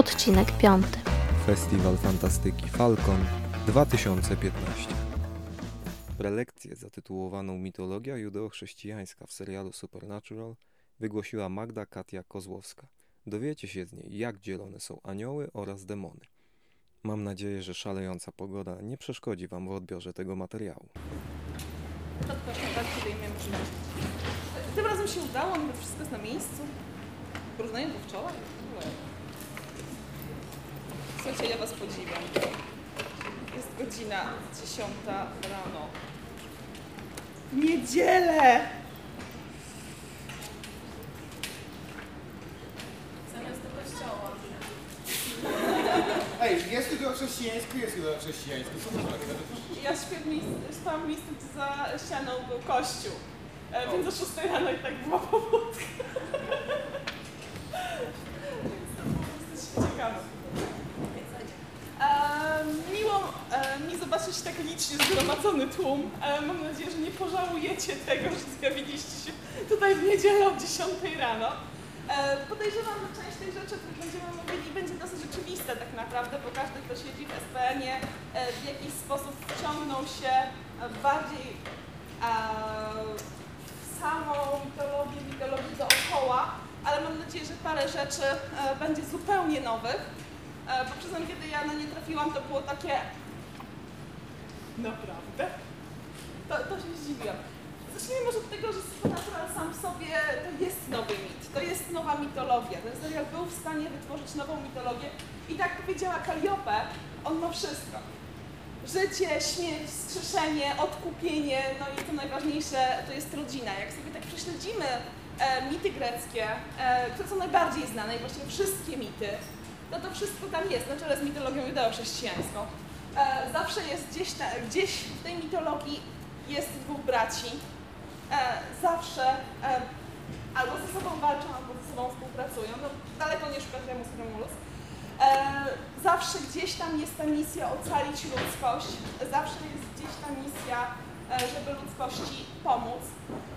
Odcinek 5. Festiwal Fantastyki Falcon 2015. Prelekcję zatytułowaną Mitologia judeo-chrześcijańska w serialu Supernatural wygłosiła Magda Katia Kozłowska. Dowiecie się z niej, jak dzielone są anioły oraz demony. Mam nadzieję, że szalejąca pogoda nie przeszkodzi Wam w odbiorze tego materiału. Tak. Tym razem się udało, niby wszystko jest na miejscu. Porównanie do wczoraj. Słuchajcie, ja Was podziwiam. Jest godzina 10 rano. Niedzielę! Zamiast do kościoła. Ej, jest judeo-chrześcijańsko, jest judeo-chrześcijańsko. Co to znaczy? Ja śpię w miejscu, spałam w miejscu, gdzie za ścianą był kościół. E, więc o 6 rano i tak była pobudka. więc to było dosyć ciekawe. Miło e, mi zobaczyć tak licznie zgromadzony tłum. E, mam nadzieję, że nie pożałujecie tego, że zjawiliście się tutaj w niedzielę o 10 rano. E, podejrzewam, że część tych rzeczy, o których będziemy mówili, będzie dosyć oczywista tak naprawdę, bo każdy, kto siedzi w SPN-ie, w jakiś sposób wciągnął się bardziej w samą mitologię, mitologię dookoła, ale mam nadzieję, że parę rzeczy będzie zupełnie nowych. E, Bo przyznam, kiedy ja na nie trafiłam, to było takie... Naprawdę? To, to się zdziwiłam. Zacznijmy może od tego, że Supernatural sam w sobie to jest nowy mit, to jest nowa mitologia. Ten serial był w stanie wytworzyć nową mitologię i tak powiedziała Calliope, on ma wszystko. Życie, śmierć, wskrzeszenie, odkupienie, no i to najważniejsze to jest rodzina. Jak sobie tak prześledzimy e, mity greckie, e, które są najbardziej znane i właściwie wszystkie mity, no to wszystko tam jest, na czele z mitologią judeo-chrześcijańską. E, zawsze jest gdzieś, ta, gdzieś w tej mitologii jest dwóch braci. E, zawsze e, albo ze sobą walczą, albo ze sobą współpracują. No, daleko nie szukać Remus Romulus. E, zawsze gdzieś tam jest ta misja ocalić ludzkość. Zawsze jest gdzieś ta misja, e, żeby ludzkości pomóc.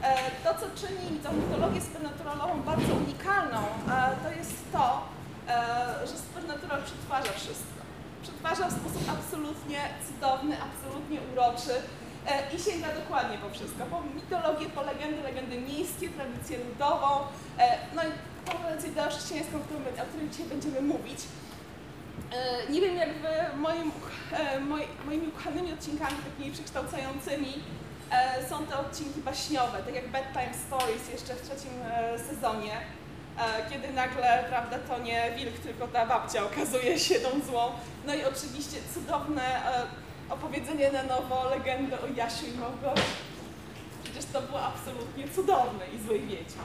E, to, co czyni tą mitologię supernaturalową bardzo unikalną, to jest to, że Supernatural przetwarza wszystko. Przetwarza w sposób absolutnie cudowny, absolutnie uroczy e, i sięga dokładnie po wszystko. Po mitologię, po legendy, legendy miejskie, tradycję ludową, e, no i tą tradycję chrześcijańską, o której- dzisiaj będziemy mówić. E, Nie wiem, jak wy moim, e, moimi ukochanymi odcinkami, takimi przekształcającymi, e, są te odcinki baśniowe, tak jak Bedtime Stories jeszcze w trzecim e, sezonie, e, kiedy nagle, prawda, to nie wilk, tylko ta babcia okazuje się tą złą. No i oczywiście cudowne e, opowiedzenie na nowo, legendy o Jasiu i Małgosi. Przecież to było absolutnie cudowne i złej wiedźmy.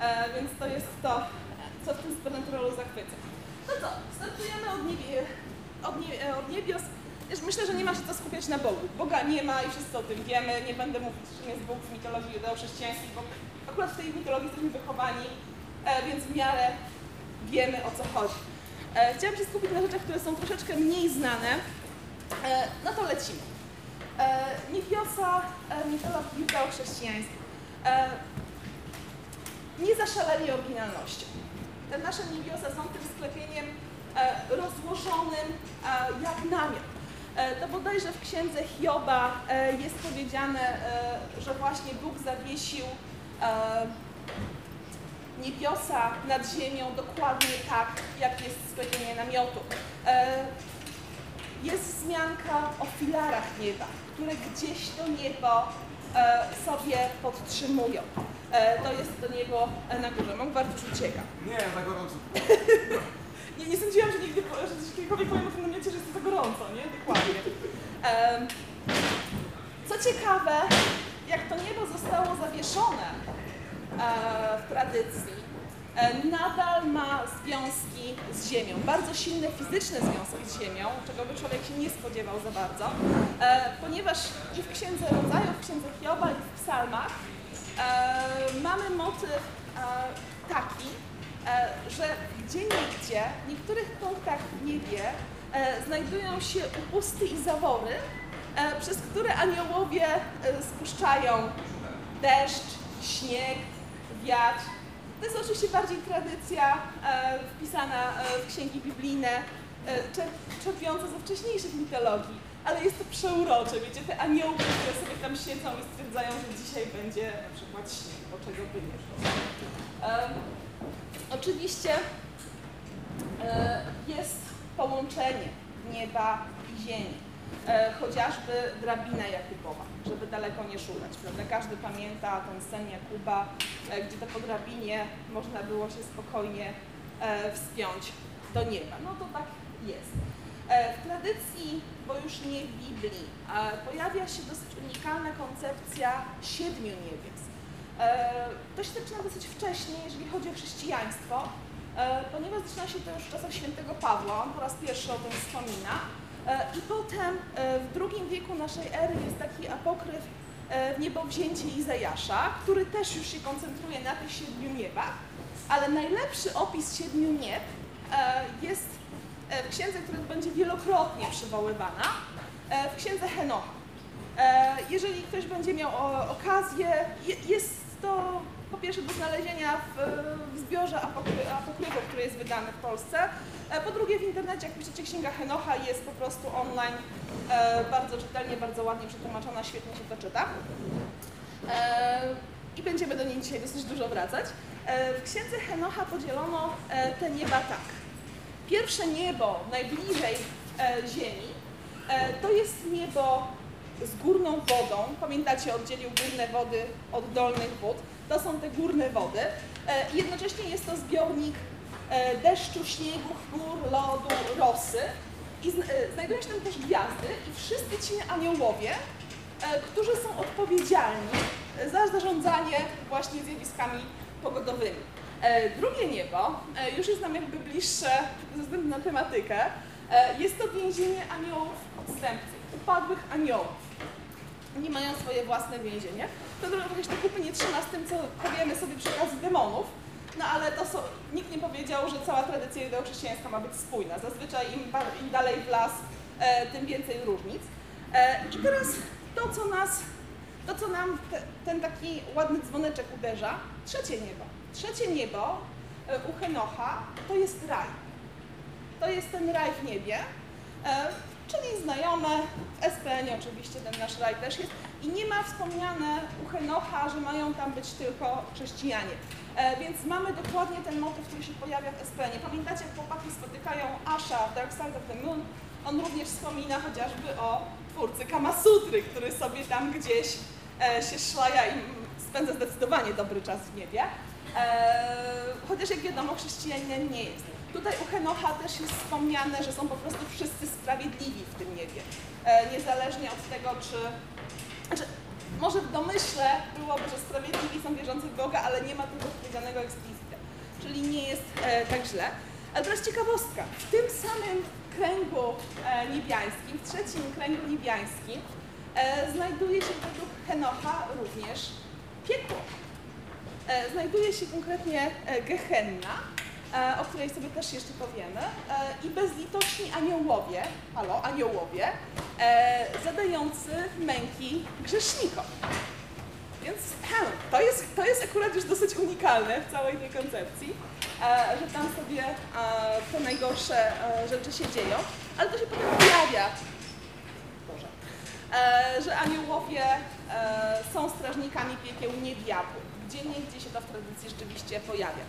E, więc to jest to, co w tym Supernaturalu zachwyca. No co, startujemy od, niebie, od, nie, e, od niebios. Myślę, że nie ma się co skupiać na Bogu. Boga nie ma i wszyscy o tym wiemy. Nie będę mówić, czym jest Bóg w mitologii judeo-chrześcijańskiej, bo akurat w tej mitologii jesteśmy wychowani, e, więc w miarę wiemy o co chodzi. E, chciałam się skupić na rzeczach, które są troszeczkę mniej znane. E, no to lecimy. E, Niebiosa e, mitologii judeo-chrześcijańskiej. E, nie zaszaleli oryginalnością. Te nasze niebiosa są tym sklepieniem e, rozłożonym e, jak namiot. E, to bodajże w księdze Hioba e, jest powiedziane, e, że właśnie Bóg zawiesił e, niebiosa nad ziemią dokładnie tak, jak jest sklepienie namiotu. E, jest wzmianka o filarach nieba, które gdzieś to niebo e, sobie podtrzymują. E, to jest to niebo na górze. Mógł bardzo ucieka. Nie, za gorąco. Nie, nie sądziłam, że nigdy że kiedykolwiek powiem o tym namiocie, że jest to za gorąco, nie? Dokładnie. Co ciekawe, jak to niebo zostało zawieszone w tradycji, e, nadal ma związki z Ziemią. Bardzo silne fizyczne związki z Ziemią, czego by człowiek się nie spodziewał za bardzo, e, ponieważ i w Księdze Rodzajów, w Księdze Hioba i w psalmach e, mamy motyw e, taki, e, że gdzie niegdzie, w niektórych punktach w niebie e, znajdują się upusty i zawory, e, przez które aniołowie e, spuszczają deszcz, śnieg, wiatr. To jest oczywiście bardziej tradycja e, wpisana e, w księgi biblijne, e, czer- czerpiąca ze wcześniejszych mitologii, ale jest to przeurocze, wiecie, te aniołki, które sobie tam siedzą i stwierdzają, że dzisiaj będzie na przykład śnieg, bo czego by nie szło. E, oczywiście e, jest połączenie nieba i ziemi. E, chociażby drabina Jakubowa, żeby daleko nie szukać, prawda? Każdy pamięta ten sen Jakuba, e, gdzie to po drabinie można było się spokojnie e, wspiąć do nieba. No to tak jest. E, w tradycji, bo już nie w Biblii, e, pojawia się dosyć unikalna koncepcja siedmiu niebios. E, to się zaczyna dosyć wcześnie, jeżeli chodzi o chrześcijaństwo, e, ponieważ zaczyna się to już w czasach świętego Pawła, on po raz pierwszy o tym wspomina. E, I potem e, w drugim wieku naszej ery jest taki apokryf e, w niebowzięcie Izajasza, który też już się koncentruje na tych siedmiu niebach, ale najlepszy opis siedmiu nieb jest w księdze, która będzie wielokrotnie przywoływana, w księdze Henocha. Jeżeli ktoś będzie miał okazję, je- jest to po pierwsze do znalezienia w, w zbiorze apokry, który jest wydany w Polsce. E, Po drugie w internecie, jak piszecie Księga Henocha, jest po prostu online, e, bardzo czytelnie, bardzo ładnie przetłumaczona, świetnie się to czyta. E, I będziemy do niej dzisiaj dosyć dużo wracać. W Księdze Henocha podzielono te nieba tak. Pierwsze niebo najbliżej Ziemi to jest niebo z górną wodą. Pamiętacie, oddzielił górne wody od dolnych wód. To są te górne wody. E, Jednocześnie jest to zbiornik e, deszczu, śniegu, chmur, lodu, rosy. I e, znajdują się tam też gwiazdy i wszyscy ci aniołowie, którzy są odpowiedzialni za zarządzanie właśnie zjawiskami pogodowymi. Drugie niebo już jest nam jakby bliższe ze względu na tematykę. Jest to więzienie aniołów odstępców, upadłych aniołów. Nie mają swoje własne więzienie. To trochę się kupy nie trzyma z tym, co powiemy sobie przy okazji demonów, no ale to są, nikt nie powiedział, że cała tradycja judeochrześcijańska ma być spójna. Zazwyczaj im, im dalej w las, e, tym więcej różnic. E, I teraz to, co nas, to, co nam te, ten taki ładny dzwoneczek uderza, trzecie niebo. Trzecie niebo e, u Henocha to jest raj. To jest ten raj w niebie, e, czyli znajome, w SPN oczywiście ten nasz raj też jest i nie ma wspomniane u Henocha, że mają tam być tylko chrześcijanie. E, więc mamy dokładnie ten motyw, który się pojawia w SPN. Pamiętacie, jak chłopaki spotykają Asha w Dark Side of the Moon? On również wspomina chociażby o twórcy Kamasutry, który sobie tam gdzieś e, się szlaja i spędza zdecydowanie dobry czas w niebie. E, chociaż jak wiadomo, chrześcijaninem nie jest. Tutaj u Henocha też jest wspomniane, że są po prostu wszyscy sprawiedliwi w tym niebie. E, niezależnie od tego, czy. Znaczy, może w domyśle byłoby, że sprawiedliwi są wierzący w Boga, ale nie ma tego powiedzianego explicite. Czyli nie jest e, tak źle. Ale teraz ciekawostka. W tym samym kręgu e, niebiańskim, w trzecim kręgu niebiańskim, znajduje się według Henocha również piekło. Znajduje się konkretnie Gehenna, o której sobie też jeszcze powiemy, e, i bezlitoszni aniołowie, halo, aniołowie, e, zadający męki grzesznikom. Więc to, jest, to jest akurat już dosyć unikalne w całej tej koncepcji, e, że tam sobie e, te najgorsze e, rzeczy się dzieją, ale to się potem pojawia, e, że aniołowie e, są strażnikami piekieł, nie. Gdzie niegdzie się to w tradycji rzeczywiście pojawia.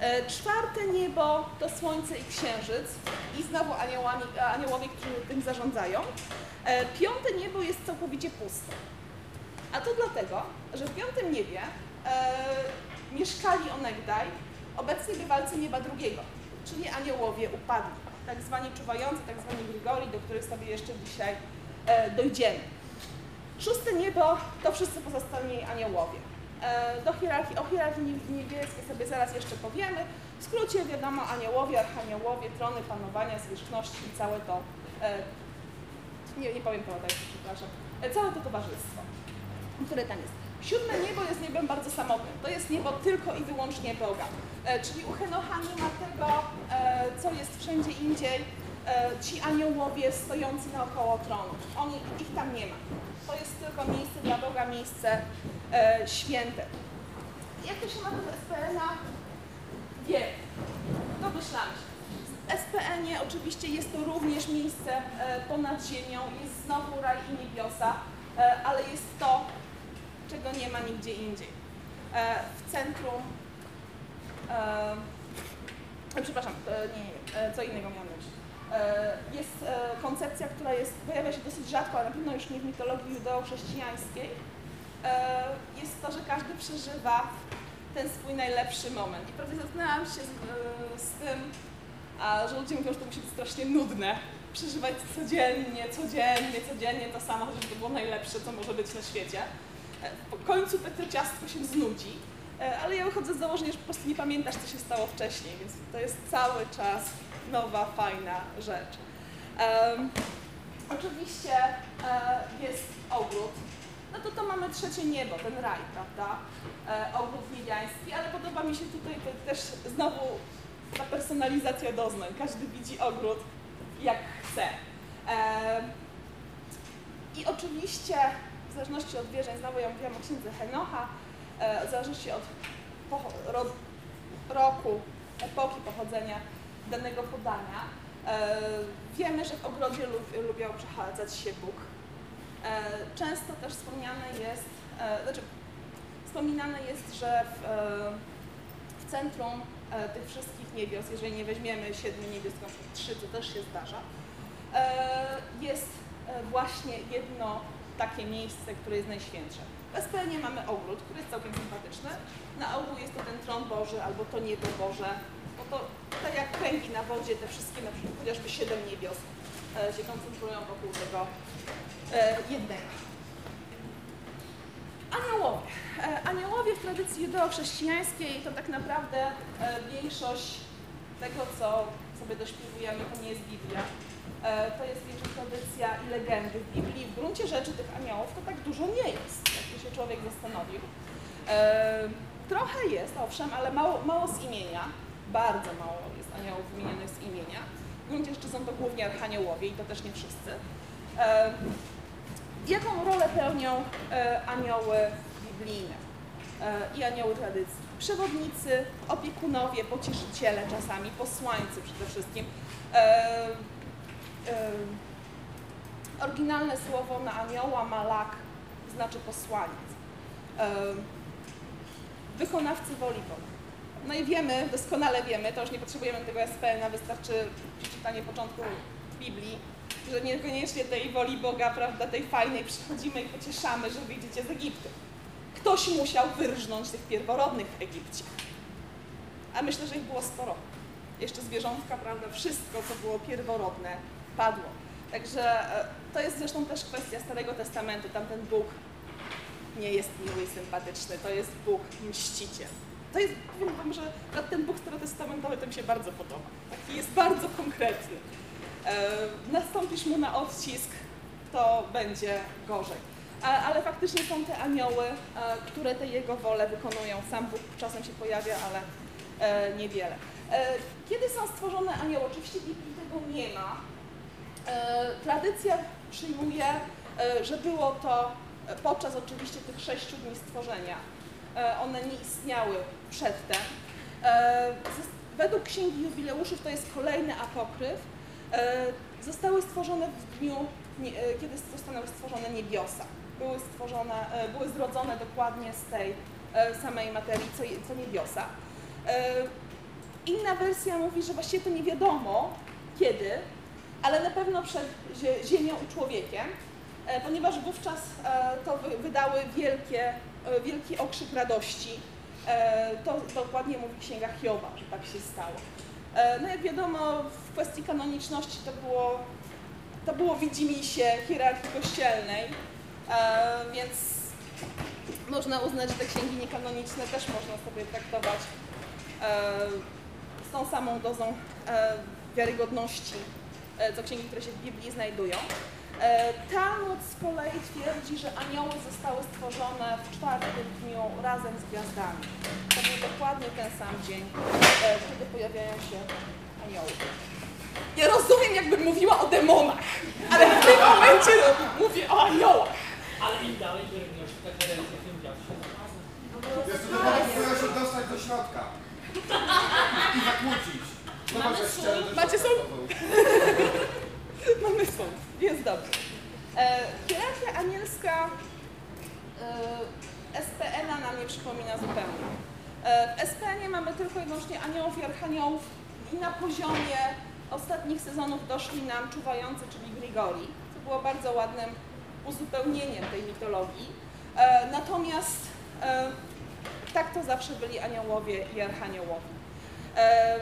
E, Czwarte niebo to słońce i księżyc i znowu aniołami, aniołowie, którzy tym zarządzają. E, Piąte niebo jest całkowicie puste. A to dlatego, że w piątym niebie e, mieszkali onegdaj obecni bywalcy nieba drugiego, czyli aniołowie upadli, tak zwani czuwający, tak zwani Grigori, do których sobie jeszcze dzisiaj e, dojdziemy. Szóste niebo to wszyscy pozostali aniołowie. E, do hierarchii, o hierarchii nie- niebieskiej sobie zaraz jeszcze powiemy. W skrócie wiadomo aniołowie, archaniołowie, trony panowania, zwierzchności i całe to, e, nie, nie powiem to tak, przepraszam, e, całe to towarzystwo, które tam jest. Siódme niebo jest niebem bardzo samotnym. To jest niebo tylko i wyłącznie Boga. Czyli u Henocha nie ma tego, co jest wszędzie indziej. E, ci aniołowie stojący naokoło tronu. Oni, ich tam nie ma. To jest tylko miejsce dla Boga, miejsce e, święte. Jak to się ma do SPN-a? Wiem. Domyślamy się. W SPN-ie oczywiście jest to również miejsce e, ponad ziemią, jest znowu raj i niebiosa, e, ale jest to, czego nie ma nigdzie indziej. E, w centrum, e, przepraszam, e, nie, nie, co innego miałam na myśli. E, Jest e, koncepcja, która jest, pojawia się dosyć rzadko, ale na pewno już nie w mitologii judeo-chrześcijańskiej. E, Jest to, że każdy przeżywa ten swój najlepszy moment. I prawie zetknęłam się z, z tym, że ludzie mówią, że to musi być strasznie nudne. Przeżywać codziennie, codziennie, codziennie to samo, żeby to było najlepsze, co może być na świecie. Po końcu to, ciastko się znudzi, ale ja wychodzę z założenia, że po prostu nie pamiętasz, co się stało wcześniej, więc to jest cały czas nowa, fajna rzecz. Em, oczywiście e, jest ogród, no to to mamy trzecie niebo, ten raj, prawda? E, ogród niebiański, ale podoba mi się tutaj te, też znowu ta personalizacja doznań. Każdy widzi ogród jak chce. E, I oczywiście w zależności od wierzeń, znowu ja mówiłam o księdze Henocha, e, w zależności od roku, epoki pochodzenia danego podania, e, wiemy, że w ogrodzie lub, lubiał przechadzać się Bóg. E, Często też wspomniane jest, e, znaczy wspominane jest, że w, w centrum tych wszystkich niebios, jeżeli nie weźmiemy siedmiu niebios, tylko trzy, to też się zdarza, jest właśnie jedno takie miejsce, które jest najświętsze. W SPN mamy ogród, który jest całkiem sympatyczny. Na ogół jest to ten tron Boży albo to niebo Boże. To tak jak kręgi na wodzie, te wszystkie, na przykład chociażby siedem niebios e, się koncentrują wokół tego e, jednego. Aniołowie. E, Aniołowie w tradycji judeo-chrześcijańskiej to tak naprawdę e, większość tego, co sobie dośpiewujemy, to nie jest Biblia. E, To jest większość tradycja i legendy w Biblii. W gruncie rzeczy tych aniołów to tak dużo nie jest, jakby się człowiek zastanowił. E, Trochę jest, owszem, ale mało, mało z imienia. Bardzo mało jest aniołów wymienionych z imienia. W gruncie rzeczy są to głównie archaniołowie i to też nie wszyscy. E, Jaką rolę pełnią e, anioły biblijne e, i anioły tradycji? Przewodnicy, opiekunowie, pocieszyciele czasami, posłańcy przede wszystkim. E, e, oryginalne słowo na anioła, malak, znaczy posłaniec. E, wykonawcy woli Boga. No i wiemy, doskonale wiemy, to już nie potrzebujemy tego SPN-a, wystarczy przeczytanie początku Biblii, że niekoniecznie tej woli Boga, prawda, tej fajnej przychodzimy i pocieszamy, że wyjdziecie z Egiptu. Ktoś musiał wyrżnąć tych pierworodnych w Egipcie. A myślę, że ich było sporo. Jeszcze zwierzątka, prawda, wszystko, co było pierworodne, padło. Także e, to jest zresztą też kwestia Starego Testamentu. Tamten Bóg nie jest miły i sympatyczny, to jest Bóg mściciel. To jest, powiem wam, że ten Bóg starotestamentowy to mi się bardzo podoba. Taki jest bardzo konkretny. E, nastąpisz mu na odcisk, to będzie gorzej. Ale faktycznie są te anioły, e, które te jego wolę wykonują. Sam Bóg czasem się pojawia, ale e, niewiele. Kiedy są stworzone anioły? Oczywiście Biblii tego nie ma. Tradycja przyjmuje, że było to podczas oczywiście tych sześciu dni stworzenia. E, one nie istniały przedtem. E, według Księgi Jubileuszów to jest kolejny apokryf. E, zostały stworzone w dniu, kiedy zostały stworzone niebiosa. Były stworzone, były zrodzone dokładnie z tej samej materii, co, co niebiosa. Inna wersja mówi, że właściwie to nie wiadomo kiedy, ale na pewno przed zie- ziemią i człowiekiem, ponieważ wówczas to wy- wydały wielkie, wielki okrzyk radości. E, To dokładnie mówi Księga Hioba, że tak się stało. E, No jak wiadomo, w kwestii kanoniczności to było, to było widzimisię hierarchii kościelnej, e, więc można uznać, że te księgi niekanoniczne też można sobie traktować e, z tą samą dozą e, wiarygodności, e, co księgi, które się w Biblii znajdują. E, Talmud z kolei twierdzi, że anioły zostały stworzone w czwartym dniu razem z gwiazdami. To był dokładnie ten sam dzień, e, kiedy pojawiają się anioły. Ja rozumiem, jakbym mówiła o demonach, ale w tym momencie mówię o aniołach. Ale im dalej pielęgniasz te kadencje, tym wiatr się chyba próbują się dostać do środka. I zakłócić. Ścianę też Macie sól? Mamy sąd, więc dobrze. E, hierarchia anielska e, SPN-a nam nie przypomina zupełnie. E, w SPN-ie mamy tylko i wyłącznie aniołów i archaniołów i na poziomie ostatnich sezonów doszli nam czuwający, czyli Grigori, co było bardzo ładnym uzupełnieniem tej mitologii. E, natomiast e, tak to zawsze byli aniołowie i archaniołowie. E,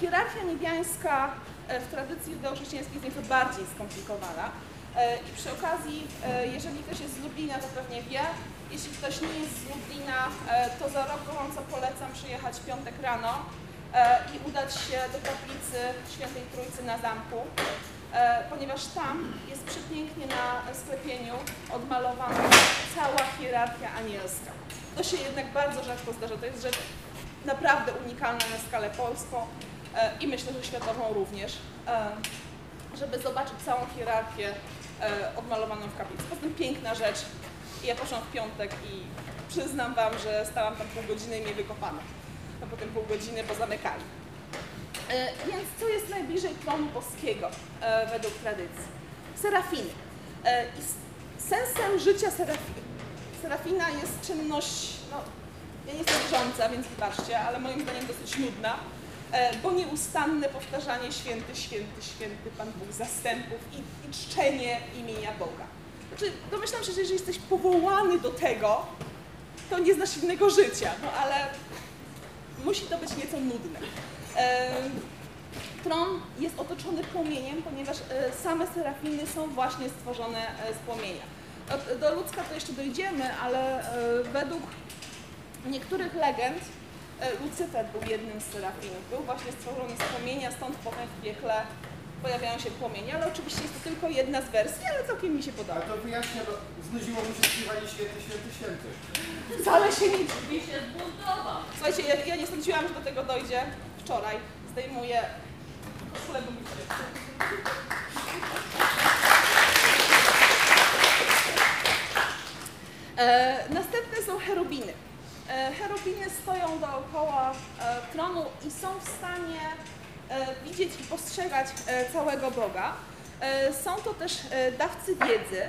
hierarchia niebiańska w tradycji judeochrześcijańskiej jest nieco bardziej skomplikowana. E, I przy okazji, e, jeżeli ktoś jest z Lublina, to pewnie wie, jeśli ktoś nie jest z Lublina, e, to za rok gorąco polecam przyjechać w piątek rano e, i udać się do kaplicy Świętej Trójcy na zamku, e, ponieważ tam jest przepięknie na sklepieniu odmalowana cała hierarchia anielska. To się jednak bardzo rzadko zdarza, to jest rzecz naprawdę unikalna na skalę polską e, i myślę, że światową również, e, żeby zobaczyć całą hierarchię e, odmalowaną w kaplicy. Poza tym piękna rzecz. Ja poszłam w piątek i przyznam Wam, że stałam tam pół godziny i mnie wykopano. A potem pół godziny, bo zamykali. E, Więc co jest najbliżej tronu boskiego e, według tradycji? Serafiny. E, I sensem życia serafiny. Serafina jest czynność, no, ja nie jestem wierząca, więc wybaczcie, ale moim zdaniem dosyć nudna, e, bo nieustanne powtarzanie święty, święty, święty Pan Bóg zastępów i, i czczenie imienia Boga. Znaczy, domyślam się, że jeżeli jesteś powołany do tego, to nie znasz innego życia, no ale musi to być nieco nudne. E, Tron jest otoczony płomieniem, ponieważ e, same serafiny są właśnie stworzone e, z płomienia. Do ludzka to jeszcze dojdziemy, ale e, według niektórych legend e, Lucyfer był jednym z serafinów. Był właśnie stworzony z płomienia, stąd potem w piekle pojawiają się płomienie, ale oczywiście jest to tylko jedna z wersji, ale całkiem mi się podoba. Ale to wyjaśnia, bo znudziło mi się śpiewanie święty, święty, święty. Wcale się nie dziwi. Mi się zbuntował. Słuchajcie, ja, ja nie sądziłam, że do tego dojdzie. Wczoraj zdejmuję koszulę, bo mi się... E, następne są cherubiny. E, cherubiny stoją dookoła e, tronu i są w stanie e, widzieć i postrzegać e, całego Boga. E, są to też e, dawcy wiedzy.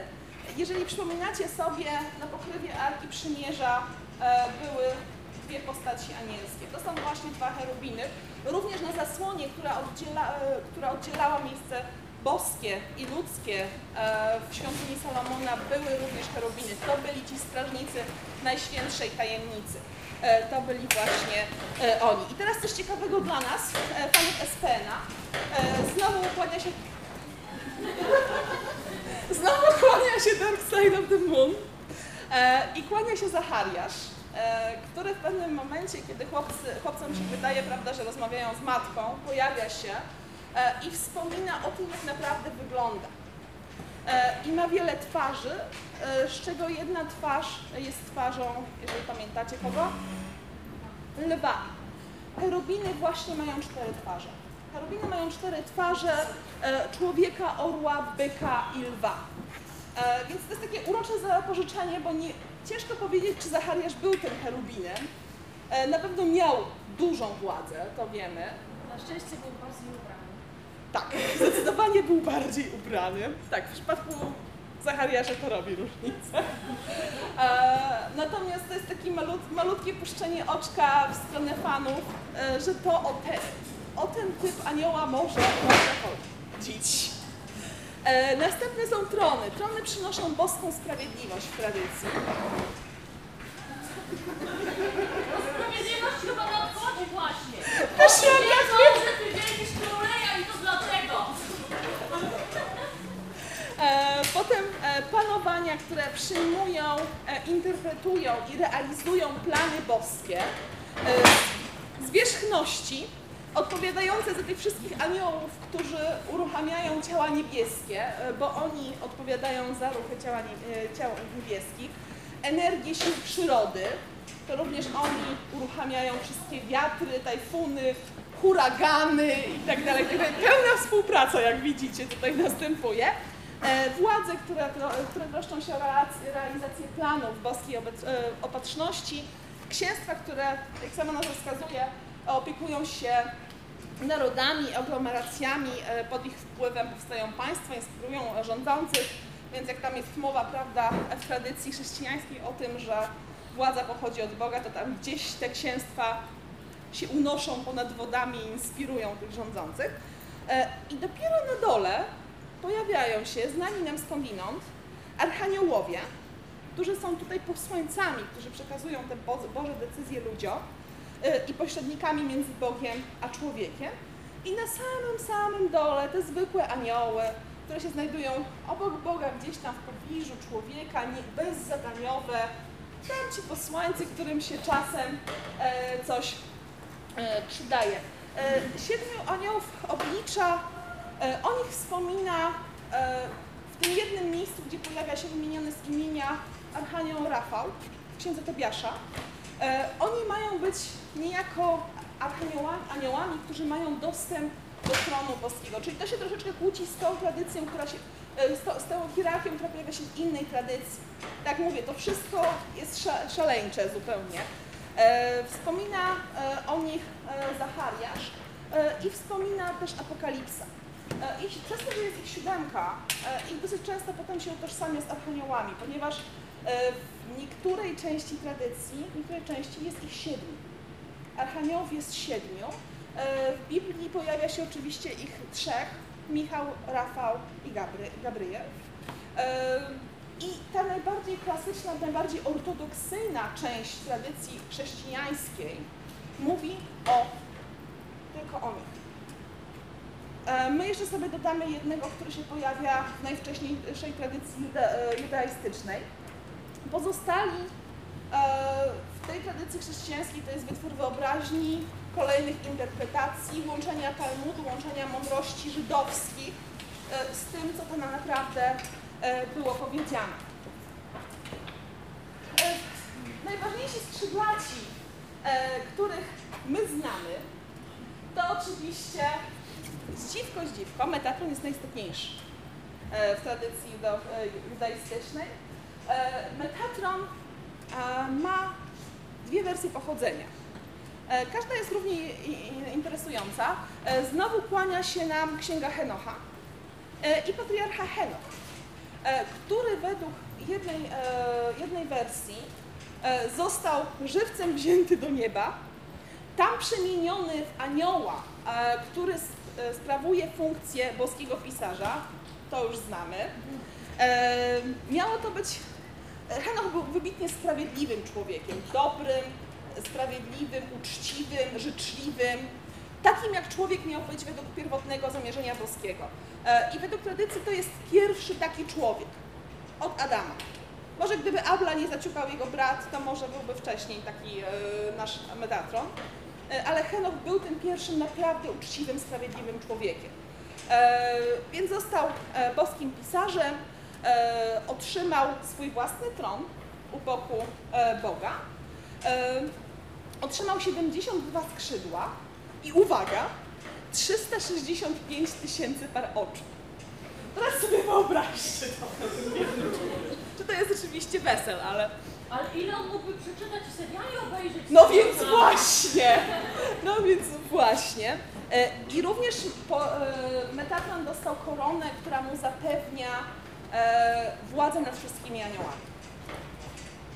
Jeżeli przypominacie sobie, na pokrywie Arki Przymierza e, były dwie postaci anielskie. To są właśnie dwa cherubiny. Również na zasłonie, która, oddziela, e, która oddzielała miejsce boskie i ludzkie e, w świątyni Salomona były również cherubiny. To byli ci strażnicy Najświętszej Tajemnicy. E, To byli właśnie e, oni. I teraz coś ciekawego dla nas, panów SPN-a. E, Znowu kłania się Znowu kłania się Dark Side of the Moon i kłania się Zachariasz, który w pewnym momencie, kiedy chłopcy, chłopcom się wydaje, prawda, że rozmawiają z matką, pojawia się i wspomina o tym, jak naprawdę wygląda. E, I ma wiele twarzy, e, z czego jedna twarz jest twarzą, jeżeli pamiętacie kogo? Lwa. Cherubiny właśnie mają cztery twarze. Cherubiny mają cztery twarze e, człowieka, orła, byka i lwa. E, więc to jest takie urocze zapożyczenie, bo nie, ciężko powiedzieć, czy Zachariasz był tym cherubinem. E, na pewno miał dużą władzę, to wiemy. Na szczęście był. Tak, zdecydowanie był bardziej ubrany. Tak, w przypadku Zachariasza to robi różnicę. E, natomiast to jest takie malut, malutkie puszczenie oczka w stronę fanów, e, że to o ten, o ten typ anioła może, może chodzić. E, następne są trony. Trony przynoszą boską sprawiedliwość w tradycji. Sprawiedliwość chyba nadchodzi właśnie. Poszłam Wiedzą, że ty wielkiś króleja i to dlatego. E, Potem e, panowania, które przyjmują, e, interpretują i realizują plany boskie, e, zwierzchności odpowiadające za tych wszystkich aniołów, którzy uruchamiają ciała niebieskie, e, bo oni odpowiadają za ruchy ciała, ciał niebieskich, energię sił przyrody, to również oni uruchamiają wszystkie wiatry, tajfuny, huragany i tak. Pełna współpraca, jak widzicie, tutaj następuje. E, Władze, które, które troszczą się o realiz- realizację planów boskiej e, opatrzności, księstwa, które, jak sama nazwa wskazuje, opiekują się narodami, aglomeracjami, e, pod ich wpływem powstają państwa, inspirują rządzących, więc jak tam jest mowa, prawda, w tradycji chrześcijańskiej o tym, że władza pochodzi od Boga, to tam gdzieś te księstwa się unoszą ponad wodami i inspirują tych rządzących. I dopiero na dole pojawiają się, znani nam skądinąd, archaniołowie, którzy są tutaj posłańcami, którzy przekazują te Bo- Boże decyzje ludziom e, i pośrednikami między Bogiem a człowiekiem. I na samym, samym dole te zwykłe anioły, które się znajdują obok Boga, gdzieś tam w pobliżu człowieka, bezzadaniowe, tam ci posłańcy, którym się czasem e, coś e, przydaje. E, siedmiu aniołów oblicza, o nich wspomina e, w tym jednym miejscu, gdzie pojawia się wymieniony z imienia Archanioł Rafał, księdza Tobiasza. E, oni mają być niejako aniołami, którzy mają dostęp do tronu boskiego. Czyli to się troszeczkę kłóci z tą tradycją, która się, e, z, tą hierarchią, która pojawia się w innej tradycji. Tak mówię, to wszystko jest sza, szaleńcze zupełnie. E, wspomina e, o nich e, Zachariasz e, i wspomina też Apokalipsa. E, I przez to, że jest ich siódemka, e, ich dosyć często potem się utożsamia z archaniołami, ponieważ e, w niektórej części tradycji, w niektórej części jest ich siedmiu. Archaniołów jest siedmiu. W Biblii pojawia się oczywiście ich trzech, Michał, Rafał i Gabry, Gabryel. E, I ta najbardziej klasyczna, najbardziej ortodoksyjna część tradycji chrześcijańskiej mówi o tylko o nich. E, My jeszcze sobie dodamy jednego, który się pojawia w najwcześniejszej tradycji e, judaistycznej. Pozostali e, w tej tradycji chrześcijańskiej to jest wytwór wyobraźni, kolejnych interpretacji, łączenia Talmudu, łączenia mądrości żydowskich z tym, co tam naprawdę było powiedziane. Najważniejsi skrzydlaci, których my znamy, to oczywiście zdziwko, zdziwko, Metatron jest najistotniejszy e, w tradycji e, judaistycznej. E, Metatron ma dwie wersje pochodzenia. Każda jest równie interesująca. Znowu kłania się nam Księga Henocha i patriarcha Henoch, który według jednej, jednej wersji został żywcem wzięty do nieba, tam przemieniony w anioła, e, który e, sprawuje funkcję boskiego pisarza, to już znamy. E, Miało to być Henoch był wybitnie sprawiedliwym człowiekiem, dobrym, sprawiedliwym, uczciwym, życzliwym, takim jak człowiek miał być według pierwotnego zamierzenia boskiego. I według tradycji to jest pierwszy taki człowiek od Adama. Może gdyby Abla nie zaciukał jego brat, to może byłby wcześniej taki nasz Metatron. E, ale Henoch był tym pierwszym naprawdę uczciwym, sprawiedliwym człowiekiem. E, więc został e, boskim pisarzem, otrzymał swój własny tron u boku Boga, otrzymał 72 skrzydła i uwaga, 365 tysięcy par oczu. Teraz sobie wyobraźcie to. Czy to jest oczywiście wesel, ale... Ale ile on mógłby przeczytać i seriali obejrzeć? No więc właśnie, no więc właśnie. E, I również po, e, Metatron dostał koronę, która mu zapewnia e, władzę nad wszystkimi aniołami.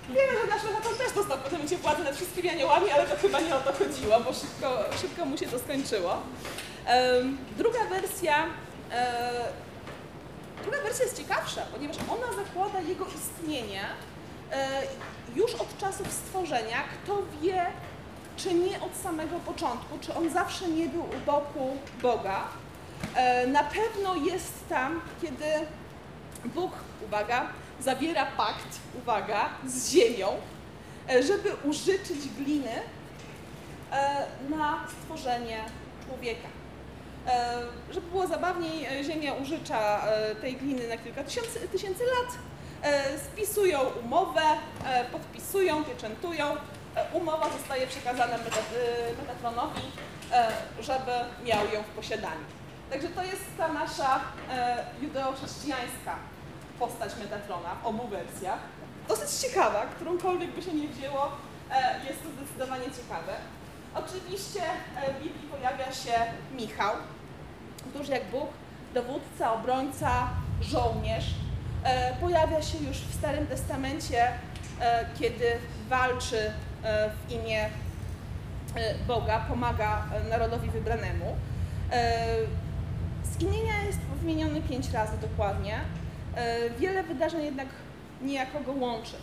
Wiemy, że nasz Metatron też dostał pewnym momencie władzę nad wszystkimi aniołami, ale to chyba nie o to chodziło, bo szybko, szybko mu się to skończyło. Druga wersja Druga wersja jest ciekawsza, ponieważ ona zakłada jego istnienie już od czasów stworzenia. Kto wie, czy nie od samego początku, czy on zawsze nie był u boku Boga. E, Na pewno jest tam, kiedy Bóg, uwaga, zawiera pakt, uwaga, z ziemią, e, żeby użyczyć gliny e, na stworzenie człowieka. E, Żeby było zabawniej, e, Ziemia użycza e, tej gliny na kilka tysięcy, tysięcy lat. E, Spisują umowę, e, podpisują, pieczętują. E, Umowa zostaje przekazana Meta- Metatronowi, żeby miał ją w posiadaniu. Także to jest ta nasza judeo-chrześcijańska postać Metatrona w obu wersjach. Dosyć ciekawa, którąkolwiek by się nie wzięło, jest to zdecydowanie ciekawe. Oczywiście w Biblii pojawia się Michał, któż jak Bóg, dowódca, obrońca, żołnierz. E, Pojawia się już w Starym Testamencie, e, kiedy walczy e, w imię Boga, pomaga narodowi wybranemu. Z imienia jest wymieniony pięć razy dokładnie. Wiele wydarzeń jednak niejako go łączy.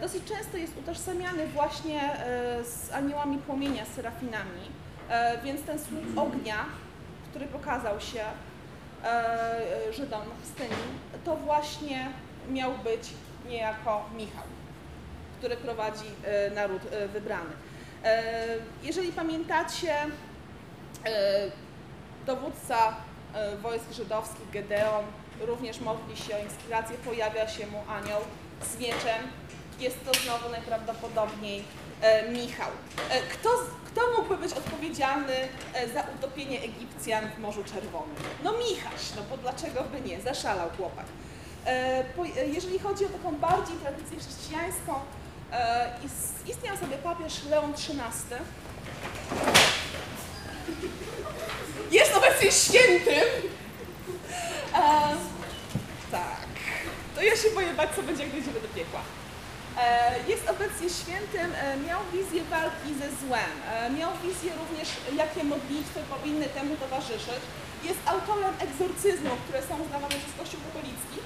Dosyć często jest utożsamiany właśnie z aniołami płomienia, serafinami, więc ten słup ognia, który pokazał się Żydom na pustyni, to właśnie miał być niejako Michał, który prowadzi e, naród e, wybrany. E, Jeżeli pamiętacie, e, dowódca e, wojsk żydowskich Gedeon również modli się o inspirację, pojawia się mu anioł z mieczem. Jest to znowu najprawdopodobniej e, Michał. E, Kto, kto mógłby być odpowiedzialny e, za utopienie Egipcjan w Morzu Czerwonym? No Michaś, no bo dlaczego by nie? Zaszalał chłopak. E, e, Jeżeli chodzi o taką bardziej tradycję chrześcijańską, is- istniał sobie papież Leon XIII. Jest obecnie świętym. Tak. To ja się boję bać, co będzie, jak dojdziemy do piekła. E, Jest obecnie świętym, e, miał wizję walki ze złem, e, miał wizję również, jakie modlitwy powinny temu towarzyszyć. Jest autorem egzorcyzmów, które są uznawane przez Kościół katolicki,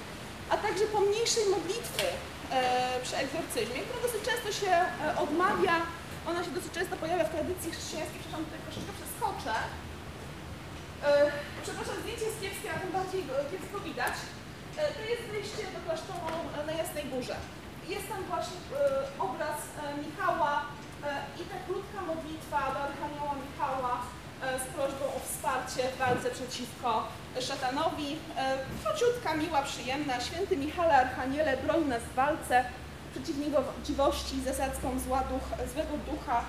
a także pomniejszej modlitwy przy egzorcyzmie, która dosyć często się odmawia, ona się dosyć często pojawia w tradycji chrześcijańskiej, przepraszam, tutaj troszeczkę przeskoczę. Przepraszam, zdjęcie jest kiepskie, a tym bardziej kiepsko widać. To jest wejście do klasztoru na Jasnej Górze. Jest tam właśnie e, obraz e, Michała e, i ta krótka modlitwa do Archanioła Michała z prośbą o wsparcie w walce przeciwko szatanowi. Króciutka, miła, przyjemna. Święty Michale Archaniele, broń nas w walce przeciw niegodziwości, zasadzką zła duch, złego ducha,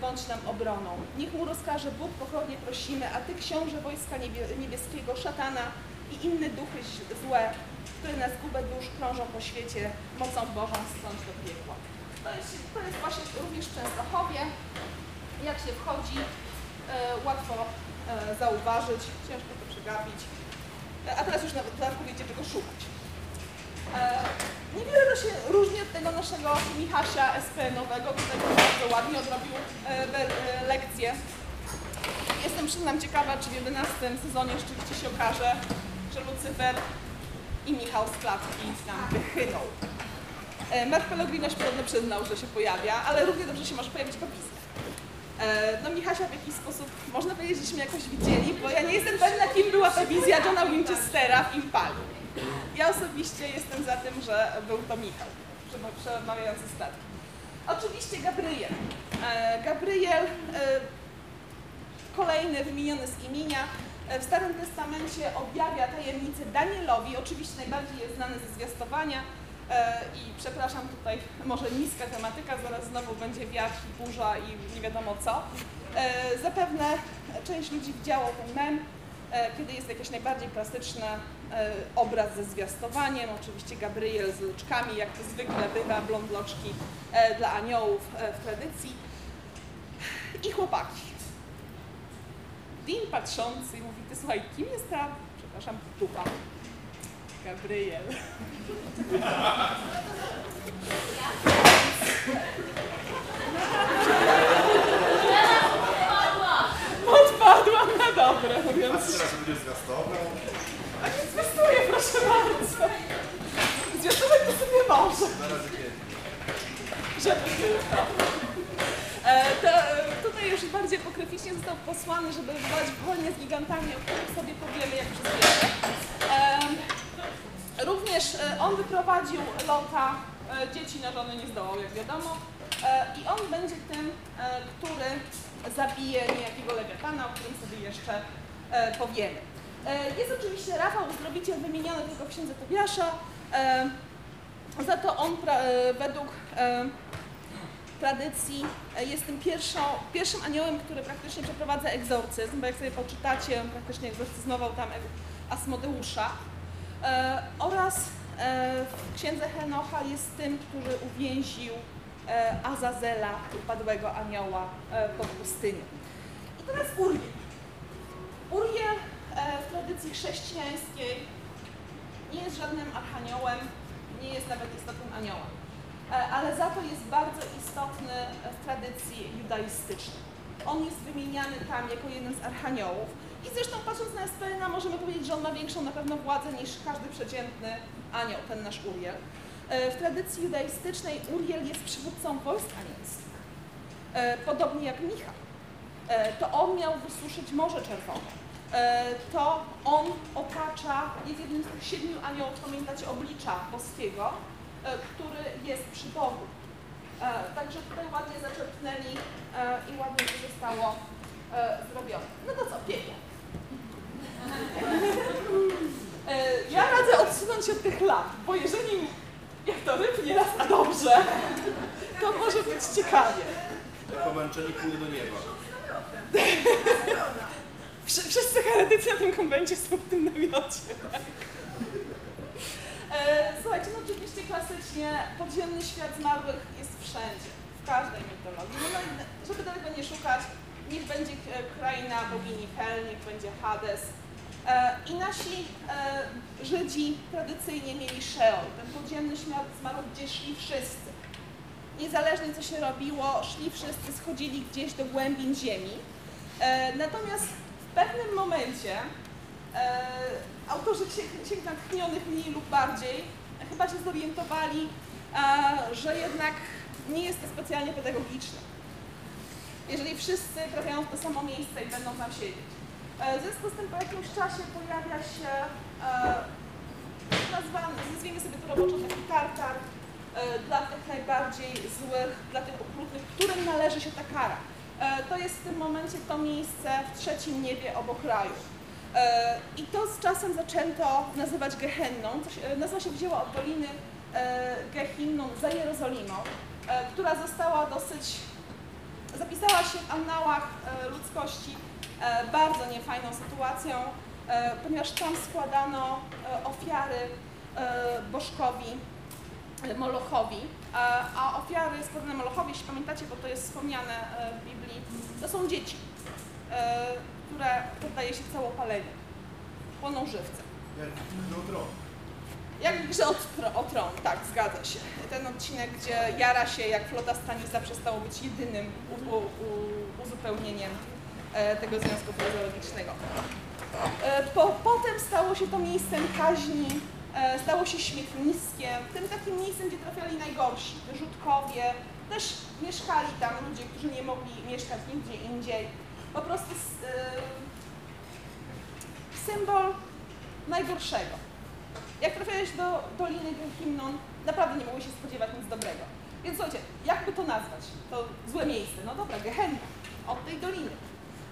bądź nam obroną. Niech mu rozkaże Bóg, pokornie prosimy, a Ty, książę wojska niebie, niebieskiego, szatana i inne duchy złe, które na zgubę dusz krążą po świecie, mocą Bożą stąd do piekła. To jest, to jest właśnie również w Częstochowie. Jak się wchodzi, e, łatwo e, zauważyć, ciężko to przegapić. E, a teraz już nawet dodatkowo wiecie, czego szukać. E, Niewiele to się różni od tego naszego Michasia SP nowego, który bardzo ładnie odrobił e, we- e, lekcję. Jestem przyznam ciekawa, czy w 11 sezonie rzeczywiście się okaże, że Lucyfer i Michał z klatki nam wychynął. E, Mark Pellegrinoś podobno przyznał, że się pojawia, ale równie dobrze się może pojawić po wizji. E, No Michasia w jakiś sposób, można powiedzieć, żeśmy jakoś widzieli, bo ja nie jestem pewna, kim była ta wizja Johna Winchestera w Impali. Ja osobiście jestem za tym, że był to Michał, przema- przemawiający z klatki. Oczywiście Gabriel. E, Gabriel, kolejny wymieniony z imienia, w Starym Testamencie objawia tajemnicę Danielowi, oczywiście najbardziej jest znany ze zwiastowania e, i przepraszam tutaj, może niska tematyka, zaraz znowu będzie wiatr, burza i nie wiadomo co. E, Zapewne część ludzi widziało ten mem, e, kiedy jest jakiś najbardziej plastyczny e, obraz ze zwiastowaniem, oczywiście Gabriel z loczkami, jak to zwykle bywa, blond loczki e, dla aniołów e, w tradycji i chłopaki. Dean patrzący i mówi, ty słuchaj, kim jest ta, przepraszam, dupa? Gabriel. Odpadłam na dobre, mówiąc Teraz będzie zwiastował. A nie zwiastuję, proszę bardzo. Zwiastować to sobie może. Żeby tylko. E, to, tutaj już bardziej apokryficznie został posłany, żeby wywołać wojnę z gigantami, o których sobie powiemy jak. E, również e, on wyprowadził Lota, e, dzieci na żonę nie zdołał, jak wiadomo. I on będzie tym, który zabije niejakiego lewiatana, o którym sobie jeszcze powiemy. Jest oczywiście Rafał Uzdrowiciel wymieniony tylko w księdze Tobiasza. Za to on według tradycji e, jest tym pierwszą, pierwszym aniołem, który praktycznie przeprowadza egzorcyzm, bo jak sobie poczytacie, on praktycznie egzorcyzmował tam Asmodeusza. E, oraz e, w księdze Henocha jest tym, który uwięził e, Azazela, upadłego anioła e, pod pustynią. I teraz Uriel. Uriel e, w tradycji chrześcijańskiej nie jest żadnym archaniołem, nie jest nawet istotnym aniołem, ale za to jest bardzo istotny w tradycji judaistycznej. On jest wymieniany tam jako jeden z archaniołów i zresztą patrząc na Esperina możemy powiedzieć, że on ma większą na pewno władzę niż każdy przeciętny anioł, ten nasz Uriel. E, W tradycji judaistycznej Uriel jest przywódcą wojsk anielskich, E, podobnie jak Michał. E, To on miał wysuszyć Morze Czerwone. E, To on otacza, jest jednym z tych siedmiu aniołów, pamiętacie, oblicza boskiego, e, który jest przy Bogu. E, Także tutaj ładnie zaczerpnęli e, i ładnie to zostało e, zrobione. No to co. E, Ja radzę odsunąć się od tych lat, bo jeżeli jak to rypnie raz na dobrze, to może być ciekawie. Jak pomęczeni pójdę do nieba. Wsz- Wszyscy heretycy na tym konwencie są w tym namiocie. E, Słuchajcie, no oczywiście klasycznie podziemny świat zmarłych jest wszędzie, w każdej mitologii. No, no, żeby daleko nie szukać, niech będzie kraina bogini Hel, niech będzie Hades. E, I nasi e, Żydzi tradycyjnie mieli Sheol, ten podziemny świat zmarłych, gdzie szli wszyscy. Niezależnie co się robiło, szli wszyscy, schodzili gdzieś do głębin ziemi. Natomiast w pewnym momencie autorzy księg, księg natchnionych mniej lub bardziej e, chyba się zorientowali, e, że jednak nie jest to specjalnie pedagogiczne. Jeżeli wszyscy trafiają w to samo miejsce i będą tam siedzieć. E, w związku z tym po jakimś czasie pojawia się nazwany, nazwijmy sobie to roboczo taki tartar dla tych najbardziej złych, dla tych okrutnych, którym należy się ta kara. To jest w tym momencie to miejsce w trzecim niebie obok raju. E, I to z czasem zaczęto nazywać Gehenną. E, nazwa się wzięła od doliny e, Gehinną za Jerozolimą, która została dosyć, zapisała się w annałach ludzkości bardzo niefajną sytuacją, ponieważ tam składano ofiary bożkowi Molochowi, a, ofiary składane Molochowi, jeśli pamiętacie, bo to jest wspomniane w Biblii, to są dzieci, które poddaje się całopaleniu, płoną tron. Jak w grze o, tro, o tron, tak, zgadza się. Ten odcinek, gdzie jara się, jak flota Stanisa przestało być jedynym u, u, u, uzupełnieniem e, tego związku fizjologicznego. E, po, potem stało się to miejscem kaźni, e, stało się śmietniskiem, tym takim miejscem, gdzie trafiali najgorsi, rzutkowie, też mieszkali tam ludzie, którzy nie mogli mieszkać nigdzie indziej. Po prostu e, symbol najgorszego. Jak trafiałeś do Doliny Gehimnon, naprawdę nie mogłeś się spodziewać nic dobrego. Więc słuchajcie, jakby to nazwać? To złe miejsce. No dobra, Gehenna, od tej doliny.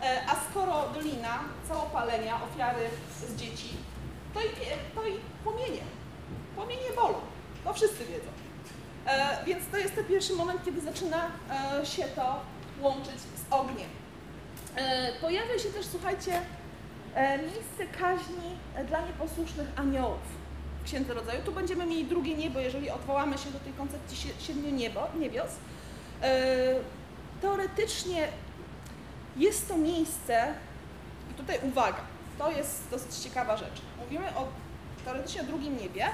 E, a skoro dolina, całopalenia, ofiary z dzieci, to i, to i płomienie. Płomienie bolą. To wszyscy wiedzą. E, więc to jest ten pierwszy moment, kiedy zaczyna e, się to łączyć z ogniem. E, pojawia się też, słuchajcie, e, miejsce kaźni e, dla nieposłusznych aniołów w Księdze Rodzaju. Tu będziemy mieli drugie niebo, jeżeli odwołamy się do tej koncepcji sie- siedmiu niebo, niebios. Teoretycznie jest to miejsce, i tutaj uwaga, to jest dosyć ciekawa rzecz. Mówimy o teoretycznie o drugim niebie,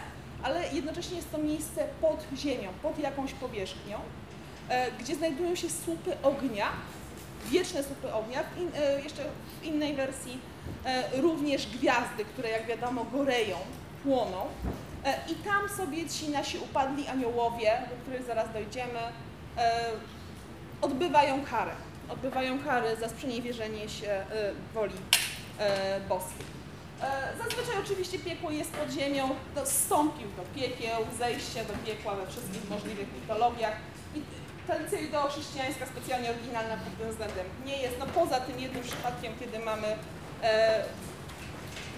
ale jednocześnie jest to miejsce pod ziemią, pod jakąś powierzchnią, gdzie znajdują się słupy ognia, wieczne słupy ognia, w in, e, jeszcze w innej wersji e, również gwiazdy, które jak wiadomo goreją, płoną. E, I tam sobie ci nasi upadli aniołowie, do których zaraz dojdziemy, odbywają karę. Odbywają karę za sprzeniewierzenie się woli boskiej. Zazwyczaj oczywiście piekło jest pod ziemią, no, zstąpił do piekieł, zejście do piekła we wszystkich możliwych mitologiach. Judeo-chrześcijańska specjalnie oryginalna pod tym względem nie jest. No poza tym jednym przypadkiem, kiedy mamy e,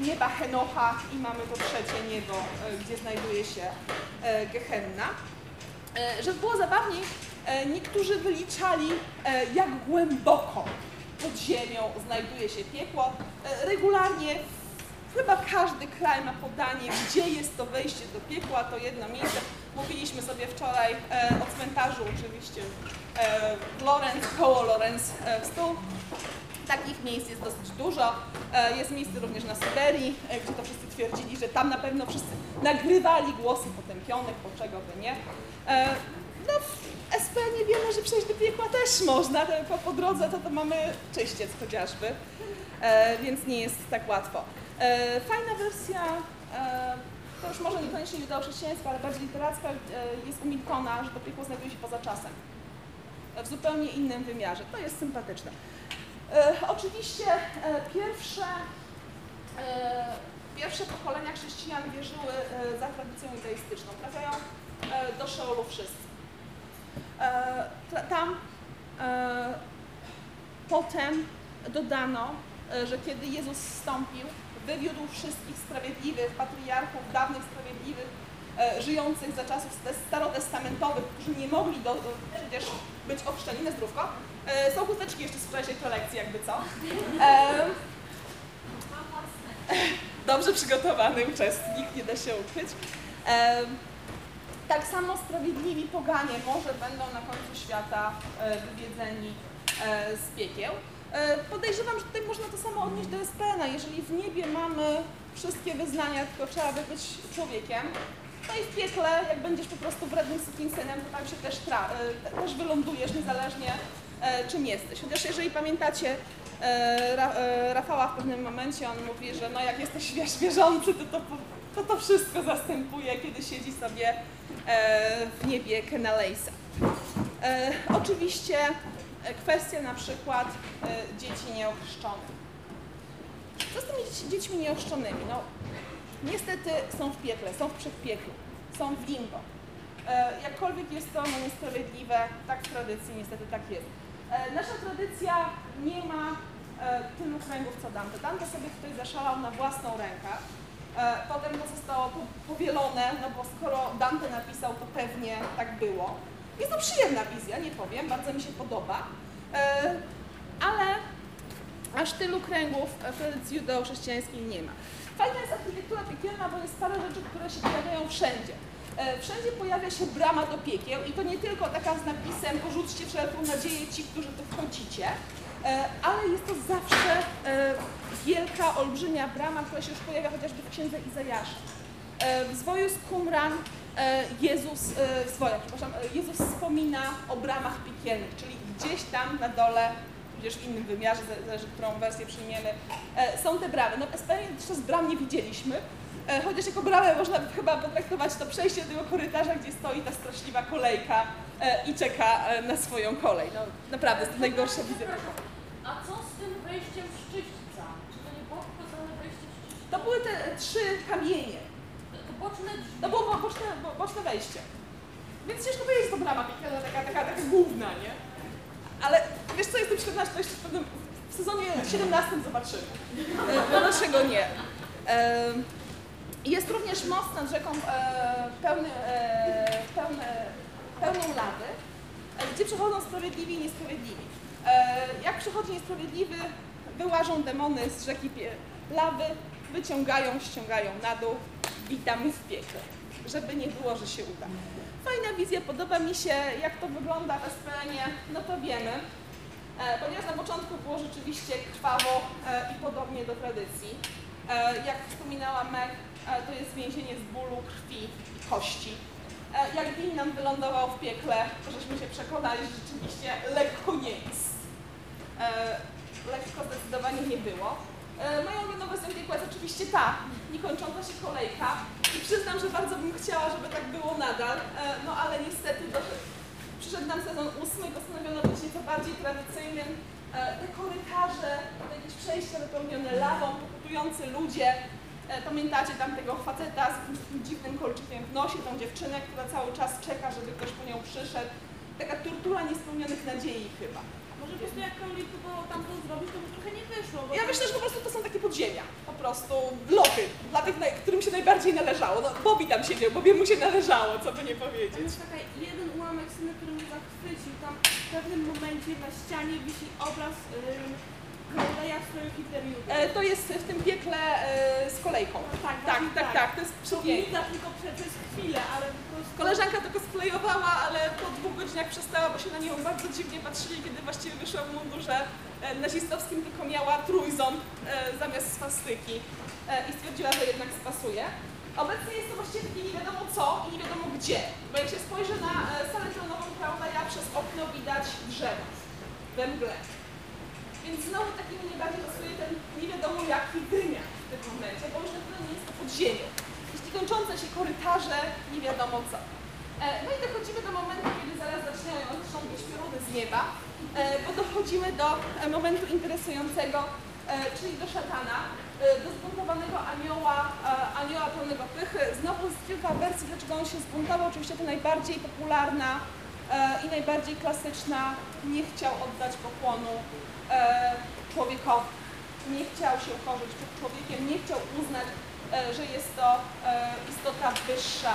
nieba Henocha i mamy to trzecie niebo, e, gdzie znajduje się e, Gehenna. E, Żeby było zabawniej, e, niektórzy wyliczali, e, jak głęboko pod ziemią znajduje się piekło. E, Regularnie chyba każdy kraj ma podanie, gdzie jest to wejście do piekła, to jedno miejsce. Mówiliśmy sobie wczoraj e, o cmentarzu oczywiście e, Lorenz, koło Lorenz e, w Stół. Takich miejsc jest dosyć dużo. E, Jest miejsce również na Syberii, e, gdzie to wszyscy twierdzili, że tam na pewno wszyscy nagrywali głosy potępionych, po czego by nie. E, No w SP nie wiemy, że przejść do piekła też można, tylko po drodze to, to mamy czyściec chociażby, e, więc nie jest tak łatwo. E, Fajna wersja, e, to już może niekoniecznie judeo-chrześcijańska, ale bardziej literacka, e, jest u Miltona, że to piekło znajduje się poza czasem w zupełnie innym wymiarze. To jest sympatyczne. E, oczywiście e, pierwsze, e, pierwsze pokolenia chrześcijan wierzyły e, za tradycją judaistyczną. Trafiają e, do Szeolu wszyscy. E, tam e, potem dodano, e, że kiedy Jezus zstąpił, wywiódł wszystkich sprawiedliwych, patriarchów, dawnych sprawiedliwych, e, żyjących za czasów st- starotestamentowych, którzy nie mogli do, do, przecież być ochrzczeni na zdrówko. E, są chusteczki jeszcze z wczorajszej prelekcji, jakby co. E, dobrze przygotowany uczestnik, nie da się ukryć. Tak samo sprawiedliwi poganie może będą na końcu świata e, wywiedzeni e, z piekieł. E, Podejrzewam, że tutaj można to samo odnieść do SPN-a. Jeżeli w niebie mamy wszystkie wyznania, tylko trzeba by być człowiekiem, no i w piekle, jak będziesz po prostu wrednym sukinsynem, to tam się też, e, te- też wylądujesz, niezależnie e, czym jesteś. Chociaż jeżeli pamiętacie, Ra- Rafała w pewnym momencie, on mówi, że no jak jesteś wierzący, to to, to to wszystko zastępuje, kiedy siedzi sobie w niebie Kenalejsa. Oczywiście kwestia na przykład e, dzieci nieochrzczonych. Co z tymi dziećmi nieochrzczonymi? No, niestety są w piekle, są w przedpieklu, są w limbo. E, jakkolwiek jest to no, niesprawiedliwe, tak w tradycji niestety tak jest. E, nasza tradycja nie ma e, tylu kręgów co Dante. Dante sobie tutaj zaszalał na własną rękę. E, potem to zostało po- powielone, no bo skoro Dante napisał, to pewnie tak było. Jest to przyjemna wizja, nie powiem, bardzo mi się podoba. E, ale aż tylu kręgów tradycji judeo-chrześcijańskiej nie ma. Fajna jest architektura piekielna, bo jest parę rzeczy, które się pojawiają wszędzie. E, Wszędzie pojawia się brama do piekieł i to nie tylko taka z napisem porzućcie wszelką nadzieję ci, którzy tu wchodzicie, e, ale jest to zawsze e, wielka, olbrzymia brama, która się już pojawia chociażby w księdze Izajasza. E, W zwoju z Qumran e, Jezus, e, przepraszam, e, Jezus wspomina o bramach piekielnych, czyli gdzieś tam na dole, tudzież w innym wymiarze, zale- zależy którą wersję przyjmiemy, e, są te bramy. No w jeszcze z bram nie widzieliśmy, e, chociaż jako bramę można by chyba potraktować to przejście do tego korytarza, gdzie stoi ta straszliwa kolejka e, i czeka e, na swoją kolej. No naprawdę, to najgorsza wizja. A co z tym wejściem w szczyćca? Czy to nie było pokazane wejście w szczyćca? To były te e, trzy kamienie. Boczne. No było bo- boczne, bo- boczne wejście. Więc ciężko powiedzieć, że to brama piekielna, taka, taka, taka główna, nie? Ale wiesz co, jestem przekonana, że to jeszcze w, pewnym, w sezonie 17 zobaczymy. E, No dlaczego nie? E, Jest również most nad rzeką e, pełny, e, pełny, pełną lawy, gdzie przechodzą sprawiedliwi i niesprawiedliwi. Jak przychodzi niesprawiedliwy, wyłażą demony z rzeki lawy, wyciągają, ściągają na dół, witamy w piekle, żeby nie było, że się uda. Fajna wizja, podoba mi się, jak to wygląda w SPN-ie, no to wiemy. E, Ponieważ na początku było rzeczywiście krwawo e, i podobnie do tradycji. E, Jak wspominała Meg, to jest więzienie z bólu, krwi i kości. Jak Win nam wylądował w piekle, to żeśmy się przekonali, że rzeczywiście lekko nie jest. Lekko zdecydowanie nie było. Moją wersją piekła jest oczywiście ta, niekończąca się kolejka. I przyznam, że bardzo bym chciała, żeby tak było nadal, e, no ale niestety Przyszedł nam sezon ósmy, postanowiono być nieco bardziej tradycyjnym. Te korytarze, jakieś przejścia wypełnione lawą, pokutujący ludzie. E, Pamiętacie tam tego faceta z takim dziwnym kolczykiem w nosie, tą dziewczynę, która cały czas czeka, żeby ktoś po nią przyszedł. Taka tortura niespełnionych nadziei chyba. Może po prostu jak Crowley próbował tam to zrobić, to mu trochę nie wyszło. Bo Ja myślę, że po prostu to są takie podziemia, po prostu lochy, dla tych, naj- którym się najbardziej należało. No, Bobby tam siedział, Bobby mu się należało, co by nie Tam powiedzieć. jest taki jeden ułamek sceny, który mnie zachwycił. Tam w pewnym momencie na ścianie wisi obraz ym, Klaudeja w Hitleriuda. E, to jest w tym piekle e, z kolejką. Tak, tak, właśnie tak, tak. tak, to jest To przepiękne. widać tylko prze- przez chwilę, ale po prostu... Koleżanka to cosplayowała, ale po dwóch godzinach przestała, bo się na nią bardzo dziwnie patrzyli, kiedy właściwie wyszła w mundurze e, nazistowskim, tylko miała trójząb e, zamiast swastyki e, i stwierdziła, że jednak spasuje. Obecnie jest to właściwie nie wiadomo co i nie wiadomo gdzie, bo jak się spojrzy na salę tronową Klaudaja, przez okno widać drzewa we mgle. Więc znowu taki mi nie bardziej pasuje ten nie wiadomo jaki wymiar w tym momencie, bo już na pewno nie jest to pod ziemią. Jeśli kończące się korytarze, nie wiadomo co. E, No i dochodzimy do momentu, kiedy zaraz zaczynają być pioruny z nieba, e, bo dochodzimy do e, momentu interesującego, czyli do szatana, do zbuntowanego anioła, anioła pełnego pychy. Znowu jest kilka wersji, dlaczego on się zbuntował. Oczywiście to najbardziej popularna i najbardziej klasyczna, nie chciał oddać pokłonu człowiekowi. Nie chciał się ukorzyć przed człowiekiem, nie chciał uznać, że jest to istota wyższa,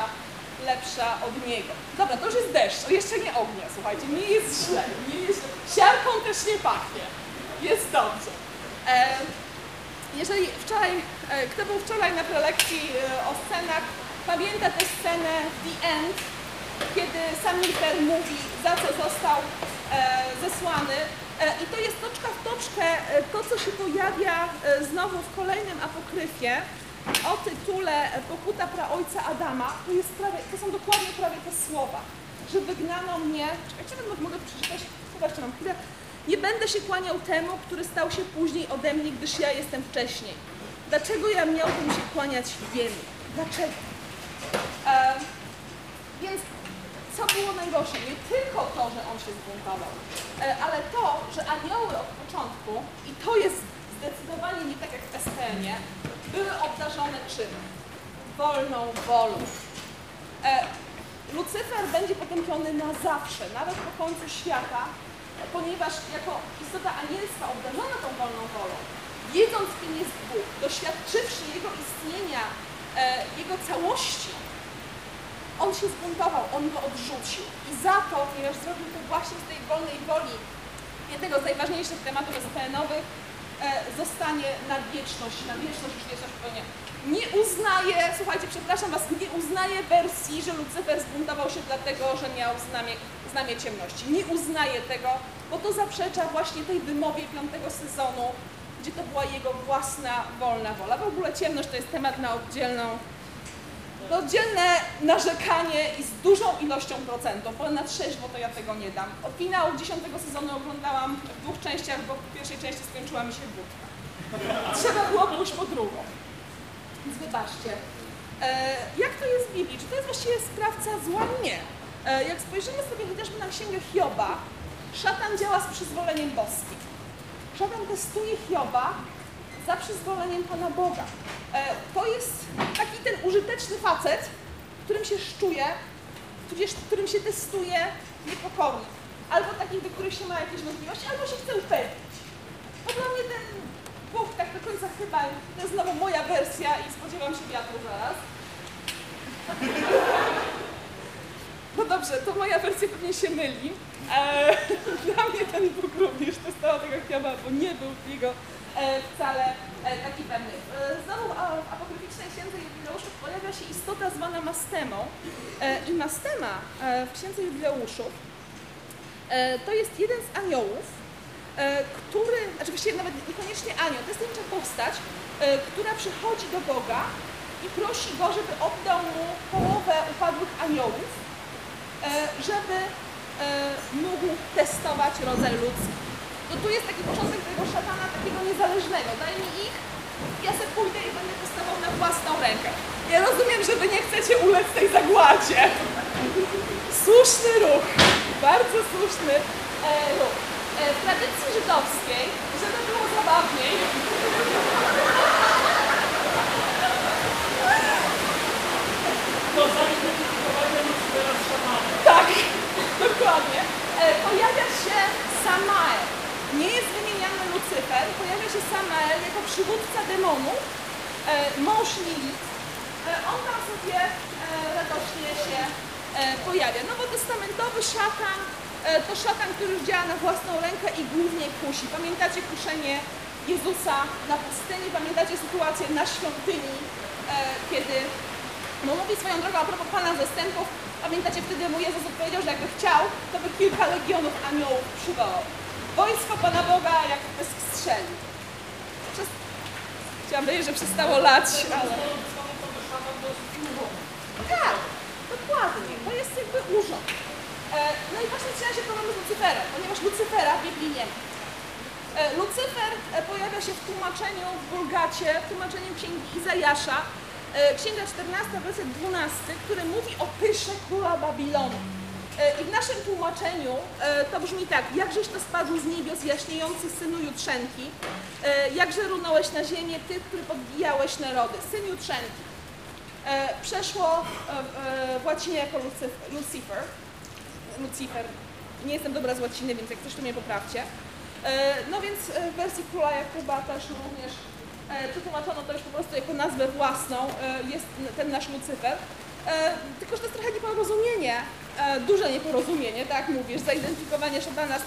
lepsza od niego. Dobra, to już jest deszcz, jeszcze nie ognia, słuchajcie, nie jest źle, nie jest źle. Siarką też nie pachnie, jest dobrze. E, jeżeli wczoraj, e, kto był wczoraj na prelekcji e, o scenach, pamięta tę scenę The End, kiedy Samilfer mówi, za co został e, zesłany. E, I to jest toczka w toczkę e, to, co się pojawia znowu w kolejnym apokryfie o tytule e, Pokuta praojca Adama. To, jest prawie, to są dokładnie prawie te słowa, że wygnano mnie, czekajcie, mogę, mogę przeczytać, zobaczcie, mam chwilę. Nie będę się kłaniał temu, który stał się później ode mnie, gdyż ja jestem wcześniej. Dlaczego ja miałbym się kłaniać jemu? Dlaczego? E, więc co było najgorsze? Nie tylko to, że on się zbuntował, e, ale to, że anioły od początku, i to jest zdecydowanie nie tak jak w STN-ie, były obdarzone czym? Wolną wolą. E, Lucyfer będzie potępiony na zawsze, nawet po końcu świata, ponieważ jako istota anielska obdarzona tą wolną wolą, wiedząc kim jest Bóg, doświadczywszy Jego istnienia, e, Jego całości, on się zbuntował, on go odrzucił. I za to, ponieważ zrobił to właśnie z tej wolnej woli, jednego z najważniejszych tematów SPN-owych, zostanie na wieczność, na wieczność już wieczność pewnie. Nie uznaje, słuchajcie, przepraszam Was, nie uznaje wersji, że Lucyfer zbuntował się dlatego, że miał znamie, znamie ciemności. Nie uznaje tego, bo to zaprzecza właśnie tej wymowie piątego sezonu, gdzie to była jego własna, wolna wola. W ogóle ciemność to jest temat na oddzielną to oddzielne narzekanie i z dużą ilością procentów, bo na trzeźwo to ja tego nie dam. Od finału dziesiątego sezonu oglądałam w dwóch częściach, bo w pierwszej części skończyła mi się wódka. Trzeba było pójść po drugą. Więc wybaczcie. E, jak to jest w Biblii? Czy to jest właściwie sprawca zła? Nie. E, jak spojrzymy sobie chociażby na księgę Hioba, szatan działa z przyzwoleniem boskim. Szatan testuje Hioba za przyzwoleniem Pana Boga. E, to jest taki ten użyteczny facet, którym się szczuje, tudzież którym się testuje niepokornie. Albo takich, do których się ma jakieś wątpliwości, albo się chce upewnić. Bo dla mnie ten Bóg tak do końca chyba, to jest znowu moja wersja i spodziewam się wiatru zaraz. No dobrze, to moja wersja pewnie się myli. E, dla mnie ten Bóg również testował tego Hioba, bo nie był jego wcale e, taki pewny. E, znowu w apokryficznej księdze jubileuszów pojawia się istota zwana Mastemą. E, I Mastema e, w księdze jubileuszów e, to jest jeden z aniołów, e, który, znaczy właściwie nawet niekoniecznie anioł, to jest tajemnicza postać, e, która przychodzi do Boga i prosi go, żeby oddał mu połowę upadłych aniołów, e, żeby e, mógł testować rodzaj ludzki. To tu jest taki początek tego szatana takiego niezależnego. Daj mi ich, ja se pójdę i będę testował na własną rękę. Ja rozumiem, że wy nie chcecie ulec tej zagładzie. Słuszny ruch, bardzo słuszny e, ruch. E, w tradycji żydowskiej, żeby było zabawniej, Tak, dokładnie. E, pojawia się Samael. Nie jest wymieniany Lucyfer, pojawia się Samael jako przywódca demonów, e, mąż Lilith. E, on tam sobie e, radośnie się e, pojawia. Nowotestamentowy szatan e, to szatan, który już działa na własną rękę i głównie kusi. Pamiętacie kuszenie Jezusa na pustyni. Pamiętacie sytuację na świątyni, e, kiedy no mówi swoją drogą a propos Pana zastępów. Pamiętacie wtedy mu Jezus odpowiedział, że jakby chciał, to by kilka legionów aniołów przywołał. Wojsko Pana Boga jak bez strzeli. Przez... Chciałam powiedzieć, że przestało lać, ale... Tak, dokładnie. To jest jakby urząd. E, no i właśnie zaczyna się problem z Lucyferem, ponieważ Lucyfera w Biblii nie ma. E, Lucyfer e, pojawia się w tłumaczeniu w Vulgacie, w tłumaczeniu Księgi Izajasza, Księga 14, werset 12, który mówi o pysze króla Babilonu. E, I w naszym tłumaczeniu e, to brzmi tak, jakżeś to spadł z niebios jaśniejący synu jutrzenki, e, jakże runąłeś na ziemię, ty, który podbijałeś narody, syn jutrzenki. Przeszło w łacinie jako Lucifer, Lucifer. Nie jestem dobra z łaciny, więc jak coś to mnie poprawcie. No więc w wersji Króla Jakuba też również przetłumaczono to już po prostu jako nazwę własną, jest ten nasz Lucyfer. E, Tylko, że to jest trochę nieporozumienie, duże nieporozumienie, tak mówisz, zidentyfikowanie szatana e,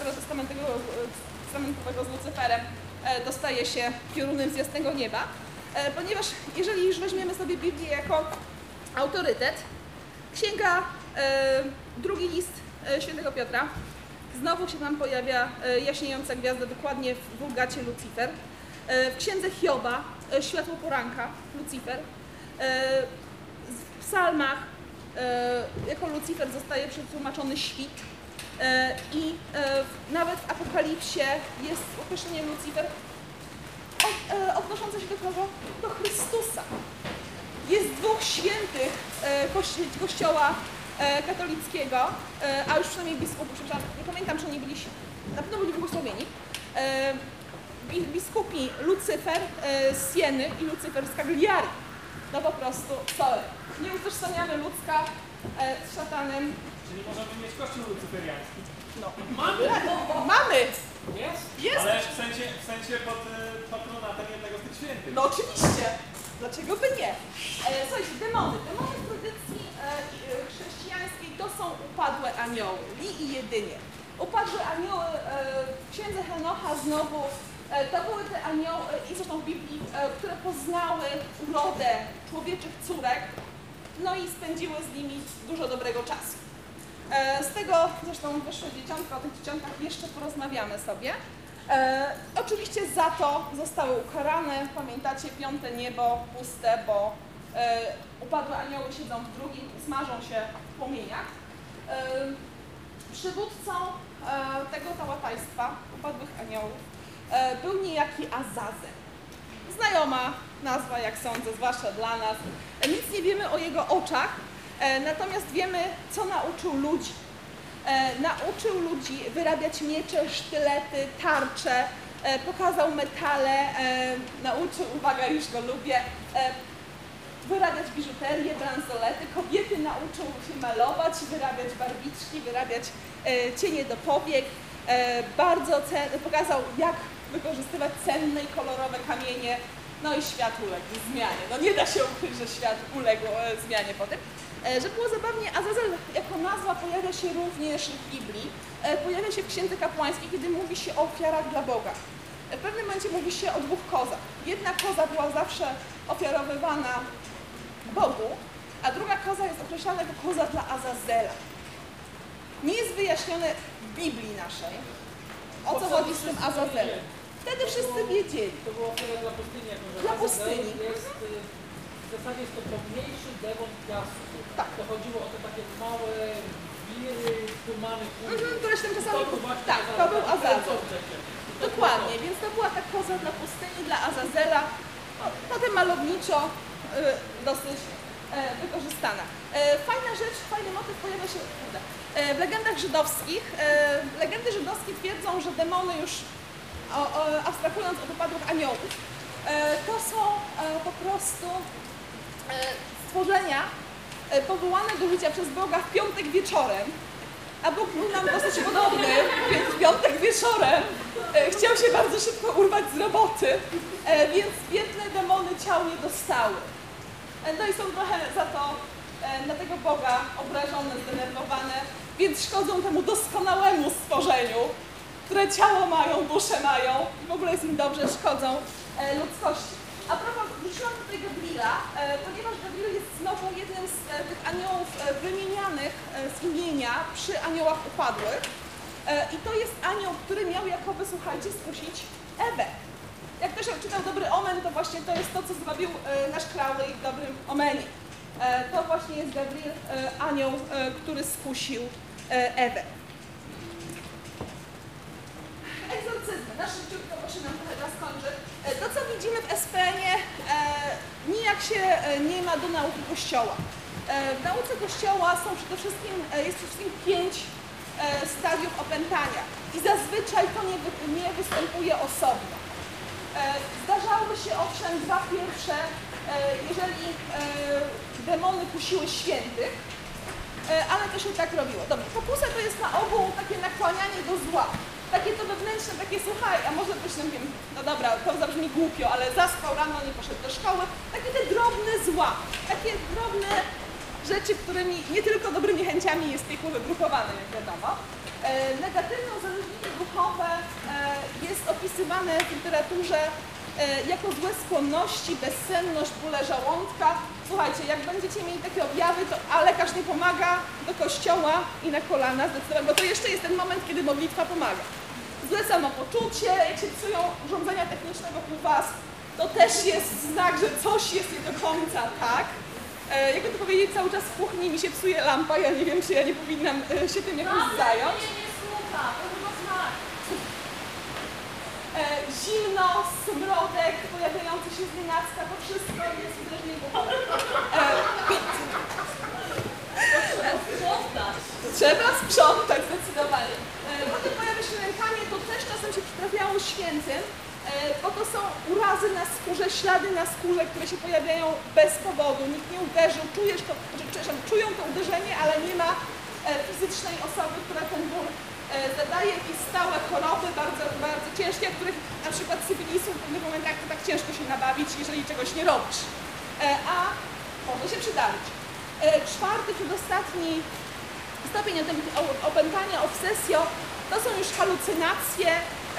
testamentowego z Lucyferem e, dostaje się piorunem z jasnego nieba, E, ponieważ jeżeli już weźmiemy sobie Biblię jako autorytet, Księga, e, drugi list e, świętego Piotra. Znowu się tam pojawia e, jaśniejąca gwiazda, dokładnie w Vulgacie Lucifer. E, w księdze Hioba e, światło poranka, Lucifer. E, w psalmach e, jako Lucifer zostaje przetłumaczony świt. E, I e, nawet w Apokalipsie jest określenie Lucifer od, e, odnoszące się do kogo? Do Chrystusa. Jest dwóch świętych e, kości- kościoła e, katolickiego, e, a już przynajmniej biskupów, przepraszam, nie pamiętam, czy oni byli, na pewno byli błogosławieni. E, bi- biskupi Lucyfer e, z Sieny i Lucyfer z Cagliari. No po prostu, sorry. Nie utożsamiamy ludzka e, z szatanem. Czyli możemy mieć kościół lucyferiański. No. Mamy! No, mamy! Jest? Jest! Ale w sensie, w sensie pod e, patronatem jednego z tych świętych. No oczywiście. Dlaczego by nie? E, słuchajcie, demony. Demony w tradycji e, e, chrześcijańskiej to są upadłe anioły. Li i jedynie. Upadłe anioły e, w księdze Henocha znowu to były te anioły, i zresztą w Biblii, e, które poznały urodę człowieczych córek, no i spędziły z nimi dużo dobrego czasu. E, Z tego zresztą wyszły dzieciątka, o tych dzieciątkach jeszcze porozmawiamy sobie. E, oczywiście za to zostały ukarane, pamiętacie, piąte niebo puste, bo e, upadłe anioły siedzą w drugim, smażą się w płomieniach. E, przywódcą e, tego tałatajstwa, upadłych aniołów, e, był niejaki Azazel. Znajoma nazwa, jak sądzę, zwłaszcza dla nas. E, Nic nie wiemy o jego oczach, e, natomiast wiemy, co nauczył ludzi. E, nauczył ludzi wyrabiać miecze, sztylety, tarcze, e, pokazał metale, e, nauczył, uwaga, już go lubię, e, wyrabiać biżuterię, bransolety. Kobiety nauczył się malować, wyrabiać barwiczki, wyrabiać e, cienie do powiek. E, bardzo pokazał, jak wykorzystywać cenne i kolorowe kamienie. No i świat uległ zmianie. No nie da się ukryć, że świat uległ e, zmianie po tym. E, Że było zabawnie, Azazel jako nazwa pojawia się również w Biblii. E, Pojawia się w Księdze Kapłańskiej, kiedy mówi się o ofiarach dla Boga. W pewnym momencie mówi się o dwóch kozach. Jedna koza była zawsze ofiarowywana Bogu, a druga koza jest określana jako koza dla Azazela. Nie jest wyjaśnione w Biblii naszej, o co chodzi z tym Azazelem. Wtedy wszyscy wiedzieli. To było ofiara dla pustyni, jako Dla pustyni. Jest, y, w zasadzie jest to pomniejszy demon piasku. Tak. To chodziło o te takie małe wiry, tumany. Mhm, które się czasami... To był właśnie Tak, to był Azazel. Dokładnie, więc to była ta koza dla pustyni, dla Azazela. No, potem malowniczo y, dosyć e, wykorzystana. E, fajna rzecz, fajny motyw pojawia się e, w legendach żydowskich. Legendy żydowskie twierdzą, że demony już, o, o, abstrahując od upadłych aniołów, e, to są e, po prostu e, stworzenia powołane do życia przez Boga w piątek wieczorem, a Bóg był nam dosyć podobny, więc w piątek wieczorem chciał się bardzo szybko urwać z roboty, więc biedne demony ciał nie dostały. No i są trochę za to na tego Boga obrażone, zdenerwowane, więc szkodzą temu doskonałemu stworzeniu, które ciało mają, duszę mają i w ogóle jest im dobrze, szkodzą e, ludzkości. A propos, wróciłam tutaj Gabriela, e, ponieważ Gabriel jest znowu jednym z e, tych aniołów wymienianych z imienia przy aniołach upadłych. I to jest anioł, który miał jakoby, słuchajcie, skusić Ewę. Jak ktoś czytał Dobry Omen, to właśnie to jest to, co zrobił nasz Crowley w Dobrym Omenie. To właśnie jest Gabriel, anioł, który skusił Ewę. Na szybciutko, bo się nam. E, To, co widzimy w SPN-ie, e, nijak się e, nie ma do nauki Kościoła. W nauce Kościoła są przede wszystkim, jest przede wszystkim pięć stadiów opętania i zazwyczaj to nie, nie występuje osobno. Zdarzały się owszem dwa pierwsze, jeżeli demony kusiły świętych, ale to się tak robiło. Dobrze, pokusa to jest na ogół takie nakłanianie do zła. Takie to wewnętrzne, takie słuchaj, a może być, no wiem, no dobra, to zabrzmi głupio, ale zaspał rano, nie poszedł do szkoły. Takie te drobne zła, takie drobne rzeczy, którymi nie tylko dobrymi chęciami jest piekło wygrupowane, jak wiadomo. E, negatywne uzależnienie duchowe e, jest opisywane w literaturze e, jako złe skłonności, bezsenność, bóle żołądka. Słuchajcie, jak będziecie mieli takie objawy, to a lekarz nie pomaga, do kościoła i na kolana zdecydowanie, bo to jeszcze jest ten moment, kiedy modlitwa pomaga. Złe samopoczucie, jak się psują urządzenia techniczne wokół Was, to też jest znak, że coś jest nie do końca tak. E, jakby to powiedzieć, cały czas w kuchni mi się psuje lampa, ja nie wiem, czy ja nie powinnam e, się tym jakoś zająć. mnie nie słucha, to chyba znak. E, zimno, smrodek pojawiający się z nienacka, to wszystko jest Sprzątać. Trzeba sprzątać zdecydowanie. E, Potem pojawia się nękanie, to też przytrafiało świętym, e, bo to są urazy na skórze, ślady na skórze, które się pojawiają bez powodu. Nikt nie uderzył, czujesz to, przepraszam, czują to uderzenie, ale nie ma e, fizycznej osoby, która ten ból e, zadaje jakieś stałe choroby bardzo, bardzo ciężkie, których na przykład syfilisу w pewnych momentach to tak ciężko się nabawić, jeżeli czegoś nie robisz. A może się przydarzyć. Czwarty, przedostatni stopień opętania, obsesjo, to są już halucynacje,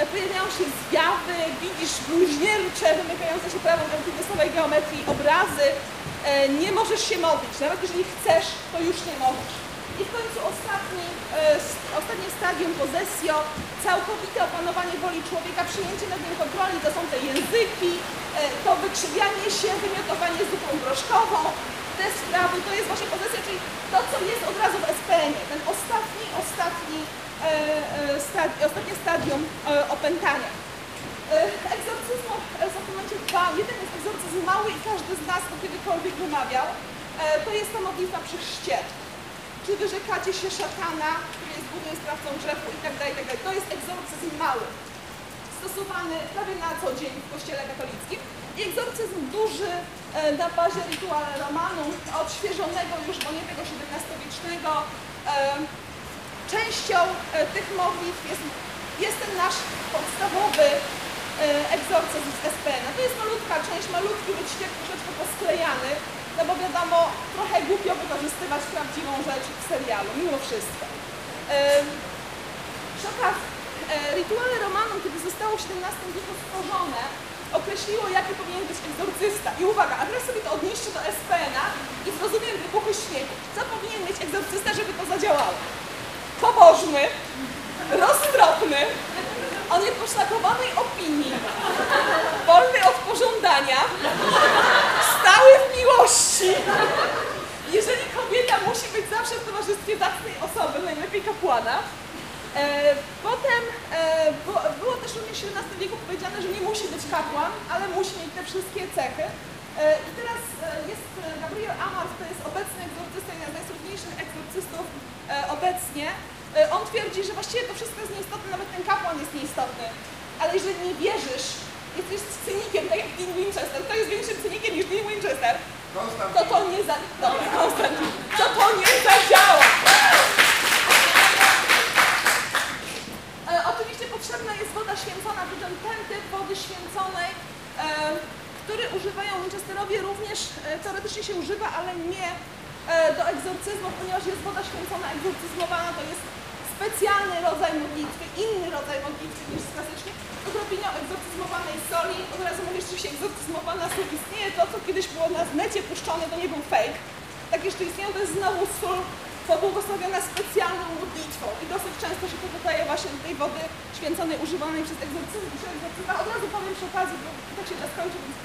pojawiają się zjawy, widzisz bluźniercze, wymykające się prawą euklidesowej geometrii obrazy, e, nie możesz się modlić, nawet jeżeli chcesz, to już nie możesz. I w końcu ostatni, e, ostatnie stadium pozesjo, całkowite opanowanie woli człowieka, przyjęcie nad nim kontroli, to są te języki, e, to wykrzywianie się, wymiotowanie zupą groszkową, te sprawy, to jest właśnie pozesja, czyli to, co jest od razu w SPN-ie, ten ostatni, ostatni, stadi- ostatnie stadium e, opętania. E, Egzorcyzmów e, są w momencie dwa. Jeden jest egzorcyzm mały i każdy z nas go kiedykolwiek wymawiał. E, To jest ta modlitwa przy chrzcie. Czy wyrzekacie się szatana, który jest głównym sprawcą grzechu i tak dalej, i tak. To jest egzorcyzm mały stosowany prawie na co dzień w kościele katolickim. I egzorcyzm duży e, na bazie rituale romanum, odświeżonego już, bo nie tego XVII-wiecznego. Częścią e, tych modlitw jest, jest ten nasz podstawowy e, egzorcyzm z SPN. To jest malutka część, malutki wyćwiek, troszeczkę posklejany, no bo wiadomo, trochę głupio wykorzystywać prawdziwą rzecz w serialu, mimo wszystko. Przy okazji, e, Rituale Romanum, kiedy zostało w XVII wieku stworzone, określiło, jaki powinien być egzorcysta. I uwaga, a teraz sobie to odnieście do SPN-a i zrozumiem wybuchy śmiechu. Co powinien mieć egzorcysta, żeby to zadziałało? Pobożny, roztropny, o nieposzlakowanej opinii, wolny od pożądania, stały w miłości. Jeżeli kobieta musi być zawsze w towarzystwie zacnej osoby, najlepiej kapłana, E, Potem e, było, było też również w XVII wieku powiedziane, że nie musi być kapłan, ale musi mieć te wszystkie cechy. E, I teraz e, jest Gabriel Amart, to jest obecny egzorcysta, jeden z najsłynniejszych egzorcystów obecnie. E, On twierdzi, że właściwie to wszystko jest nieistotne, nawet ten kapłan jest nieistotny. Ale jeżeli nie wierzysz, jesteś cynikiem, tak jak Dean Winchester, to jest większym cynikiem niż Dean Winchester, to to nie za... Dobra, Konstantin. To to nie zadziała. E, oczywiście potrzebna jest woda święcona, czym ten typ wody święconej, e, który używają Winchesterowie również e, teoretycznie się używa, ale nie e, E, do egzorcyzmów, ponieważ jest woda święcona egzorcyzmowana, to jest specjalny rodzaj modlitwy, inny rodzaj modlitwy niż klasycznie. Odrobienia egzorcyzmowanej soli, od razu mówię, że się egzorcyzmowana sól istnieje, to co kiedyś było na necie puszczone, to nie był fake. Tak jeszcze istnieją, to jest znowu sól pobłogosławiona specjalną modlitwą i dosyć często się to dodaje właśnie do tej wody święconej, używanej przez egzorcyzm, przez egzorcyzma. Od razu powiem przy okazji, bo tak się da więc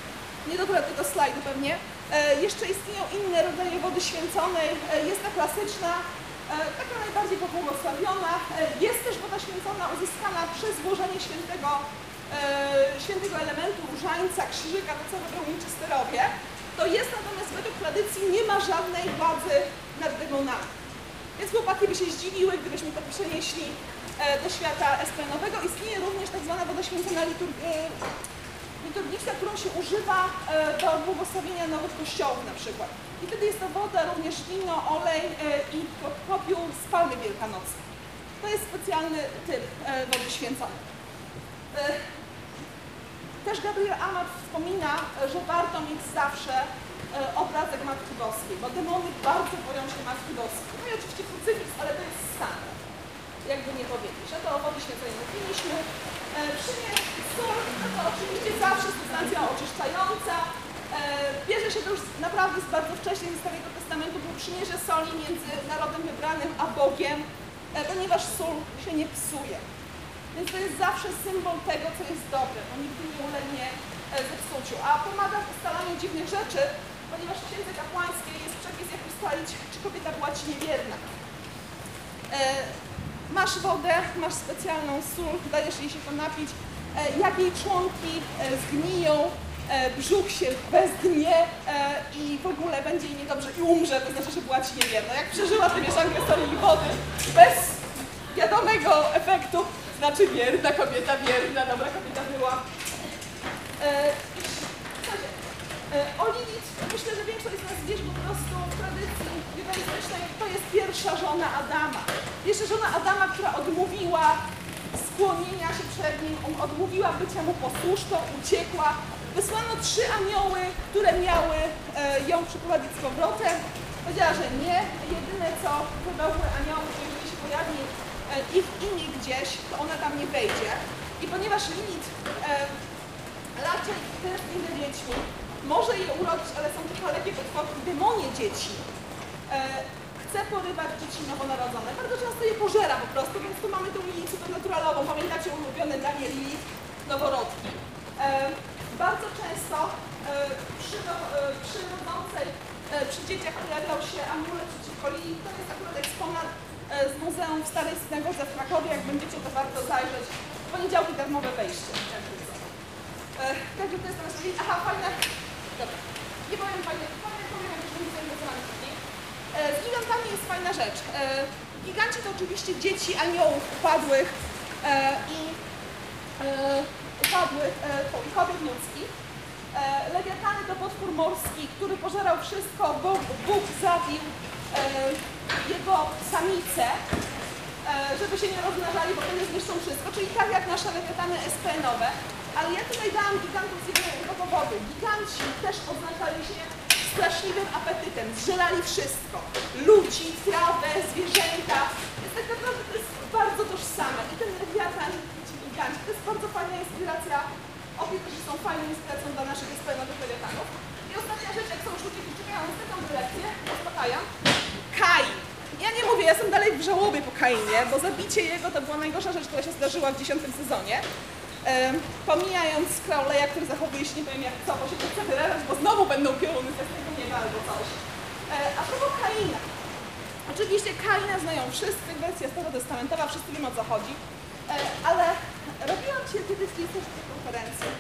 nie dotrę do tego slajdu pewnie. E, jeszcze istnieją inne rodzaje wody święconej. E, jest ta klasyczna, e, taka najbardziej pobłogosławiona. Jest też woda święcona uzyskana przez złożenie świętego, świętego elementu różańca, krzyżyka, to co robią Winchesterowie. To jest natomiast według tradycji nie ma żadnej władzy nad demonami. Więc chłopaki by się zdziwiły, gdybyśmy to przenieśli do świata SPN-owego. Istnieje również tak zwana woda święcona litur- e, liturgiczna, którą się używa e, do błogosławienia nowych kościołów na przykład. I wtedy jest to woda, również wino, olej e, i popiół z palmy wielkanocnej. To jest specjalny typ e, wody święconej. Też Gabriel Amat wspomina, że warto mieć zawsze obrazek Matki Boskiej, bo demony bardzo boją się Matki Boskiej. No i oczywiście krucyfiks, ale to jest standard, jakby nie powiedzieć. No to o wody święconej mówiliśmy. E, Przymiar sól, no to oczywiście zawsze substancja oczyszczająca. E, Bierze się to już naprawdę z bardzo wcześnie ze Starego Testamentu, bo przymierze soli między narodem wybranym a Bogiem, e, ponieważ sól się nie psuje. Więc to jest zawsze symbol tego, co jest dobre, bo nigdy nie ulegnie zepsuciu. A pomaga w ustalaniu dziwnych rzeczy, ponieważ w księdze kapłańskiej jest przepis, jak ustalić, czy kobieta była ci niewierna. Masz wodę, masz specjalną sól, dajesz jej się to napić. E, jak jej członki e, zgniją, e, brzuch się wezdnie e, i w ogóle będzie jej niedobrze i umrze, to znaczy, że była ci niewierna. Jak przeżyła tę mieszankę soli i wody bez wiadomego efektu, znaczy wierna kobieta, wierna, dobra kobieta była. E, myślę, że większość z nas wie, że po prostu tradycji to jest pierwsza żona Adama. Pierwsza żona Adama, która odmówiła skłonienia się przed nim, odmówiła bycia mu posłuszną, uciekła. Wysłano trzy anioły, które miały e, ją przyprowadzić z powrotem. Powiedziała, że nie. Jedyne co wybrałby anioły, że jeżeli się pojawi e, ich imię gdzieś, to ona tam nie wejdzie. I ponieważ Lilith e, raczej tęskni za dziećmi, może je urodzić, ale są to dalekie potworki, demonie dzieci, chce porywać dzieci nowonarodzone. Bardzo często je pożera po prostu, więc tu mamy tą Lilith supernaturalową. Pamiętacie ulubione danie Lilith, noworodki. E, bardzo często e, przy, e, przy rodzącej, e, przy dzieciach pojawiał się amulet przeciwko Lilith. To jest akurat eksponat e, z muzeum w Starej Synagodze w Krakowie. Jak będziecie, to warto zajrzeć. W poniedziałki darmowe wejście. E, Także to jest teraz. Aha, fajna. Dobra. Nie powiem fajnie, powiem, powiem, jak już będziemy zajmowani później. E, Z gigantami jest fajna rzecz. E, Giganci to oczywiście dzieci aniołów upadłych e, i e, upadłych e, kobiet ludzkich. E, Lewiatany to potwór morski, który pożerał wszystko, bo Bóg zabił e, jego samice, e, żeby się nie rozmnażali, bo wtedy zniszczą wszystko, czyli tak jak nasze lewiatany SPN-owe. Ale ja tutaj dałam gigantów z jednego powodu. Giganci też oznaczali się straszliwym apetytem, zżerali wszystko. Ludzi, trawę, zwierzęta. Tak naprawdę to jest bardzo tożsame. I ten lewiatan, ci giganci, to jest bardzo fajna inspiracja. Obie też są fajną inspiracją dla naszych SPN-owych lewiatanów. I ostatnia rzecz, jak są już ludzie, którzy czekają na taką lekcję, uspokajam. Ja nie mówię, ja jestem dalej w żałobie po Kainie, bo zabicie jego to była najgorsza rzecz, która się zdarzyła w dziesiątym sezonie. Pomijając Crowleya, który zachowuje się nie wiem jak co, bo się nie chce wyrażać, bo znowu będą pioruny z tego nieba albo coś. E, a propos Kaina. Oczywiście Kaina znają wszyscy, wersja starotestamentowa, wszyscy wiemy o co chodzi. E, ale robiłam się kiedyś takiej konferencji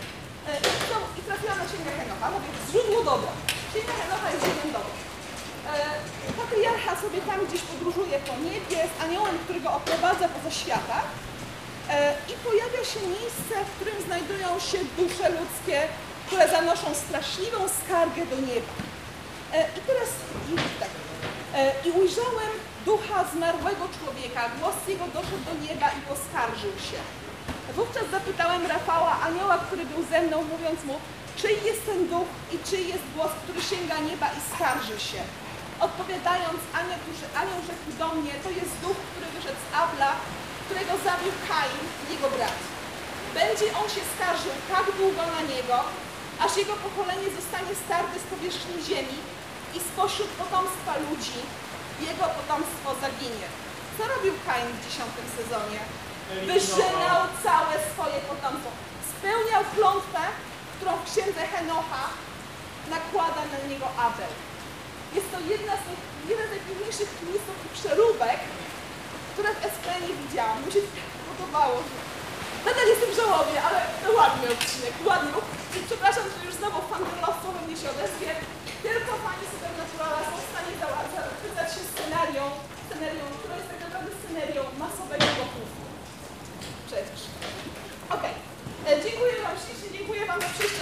e, i to- trafiłam na Księgę Henocha. Mówię, źródło dobra. Księga Henocha jest źródłem dobra. Patriarcha sobie tam gdzieś podróżuje po niebie z aniołem, który go oprowadza poza świata. Pojawia się miejsce, w którym znajdują się dusze ludzkie, które zanoszą straszliwą skargę do nieba. E, I teraz i, tak, e, i ujrzałem ducha zmarłego człowieka, głos jego doszedł do nieba i poskarżył się. Wówczas zapytałem Rafała, anioła, który był ze mną, mówiąc mu, czyj jest ten duch i czyj jest głos, który sięga nieba i skarży się. Odpowiadając, anioł, anioł rzekł do mnie, to jest duch, który wyszedł z Abla, którego zabił Kain, jego brat. Będzie on się skarżył tak długo na niego, aż jego pokolenie zostanie starte z powierzchni ziemi i spośród potomstwa ludzi jego potomstwo zaginie. Co robił Kain w dziesiątym sezonie? Wyżynał całe swoje potomstwo. Spełniał klątwę, którą w księdze Henocha nakłada na niego Abel. Jest to jedna z naj- jeden z najpiękniejszych twistów i przeróbek, które w SPN nie widziałam. Mi się podobało. Nadal jestem w żałobie, ale no ładny odcinek, ładny. Przepraszam, że już znowu fanderlostwo we mnie się odezwie. Tylko fani Supernaturala są w stanie za- zachwycać się scenarią, scenarią, która jest tak naprawdę scenarią masowego pochówku. Przecież. Okej. E, Dziękuję Wam ślicznie, dziękuję Wam za przyjście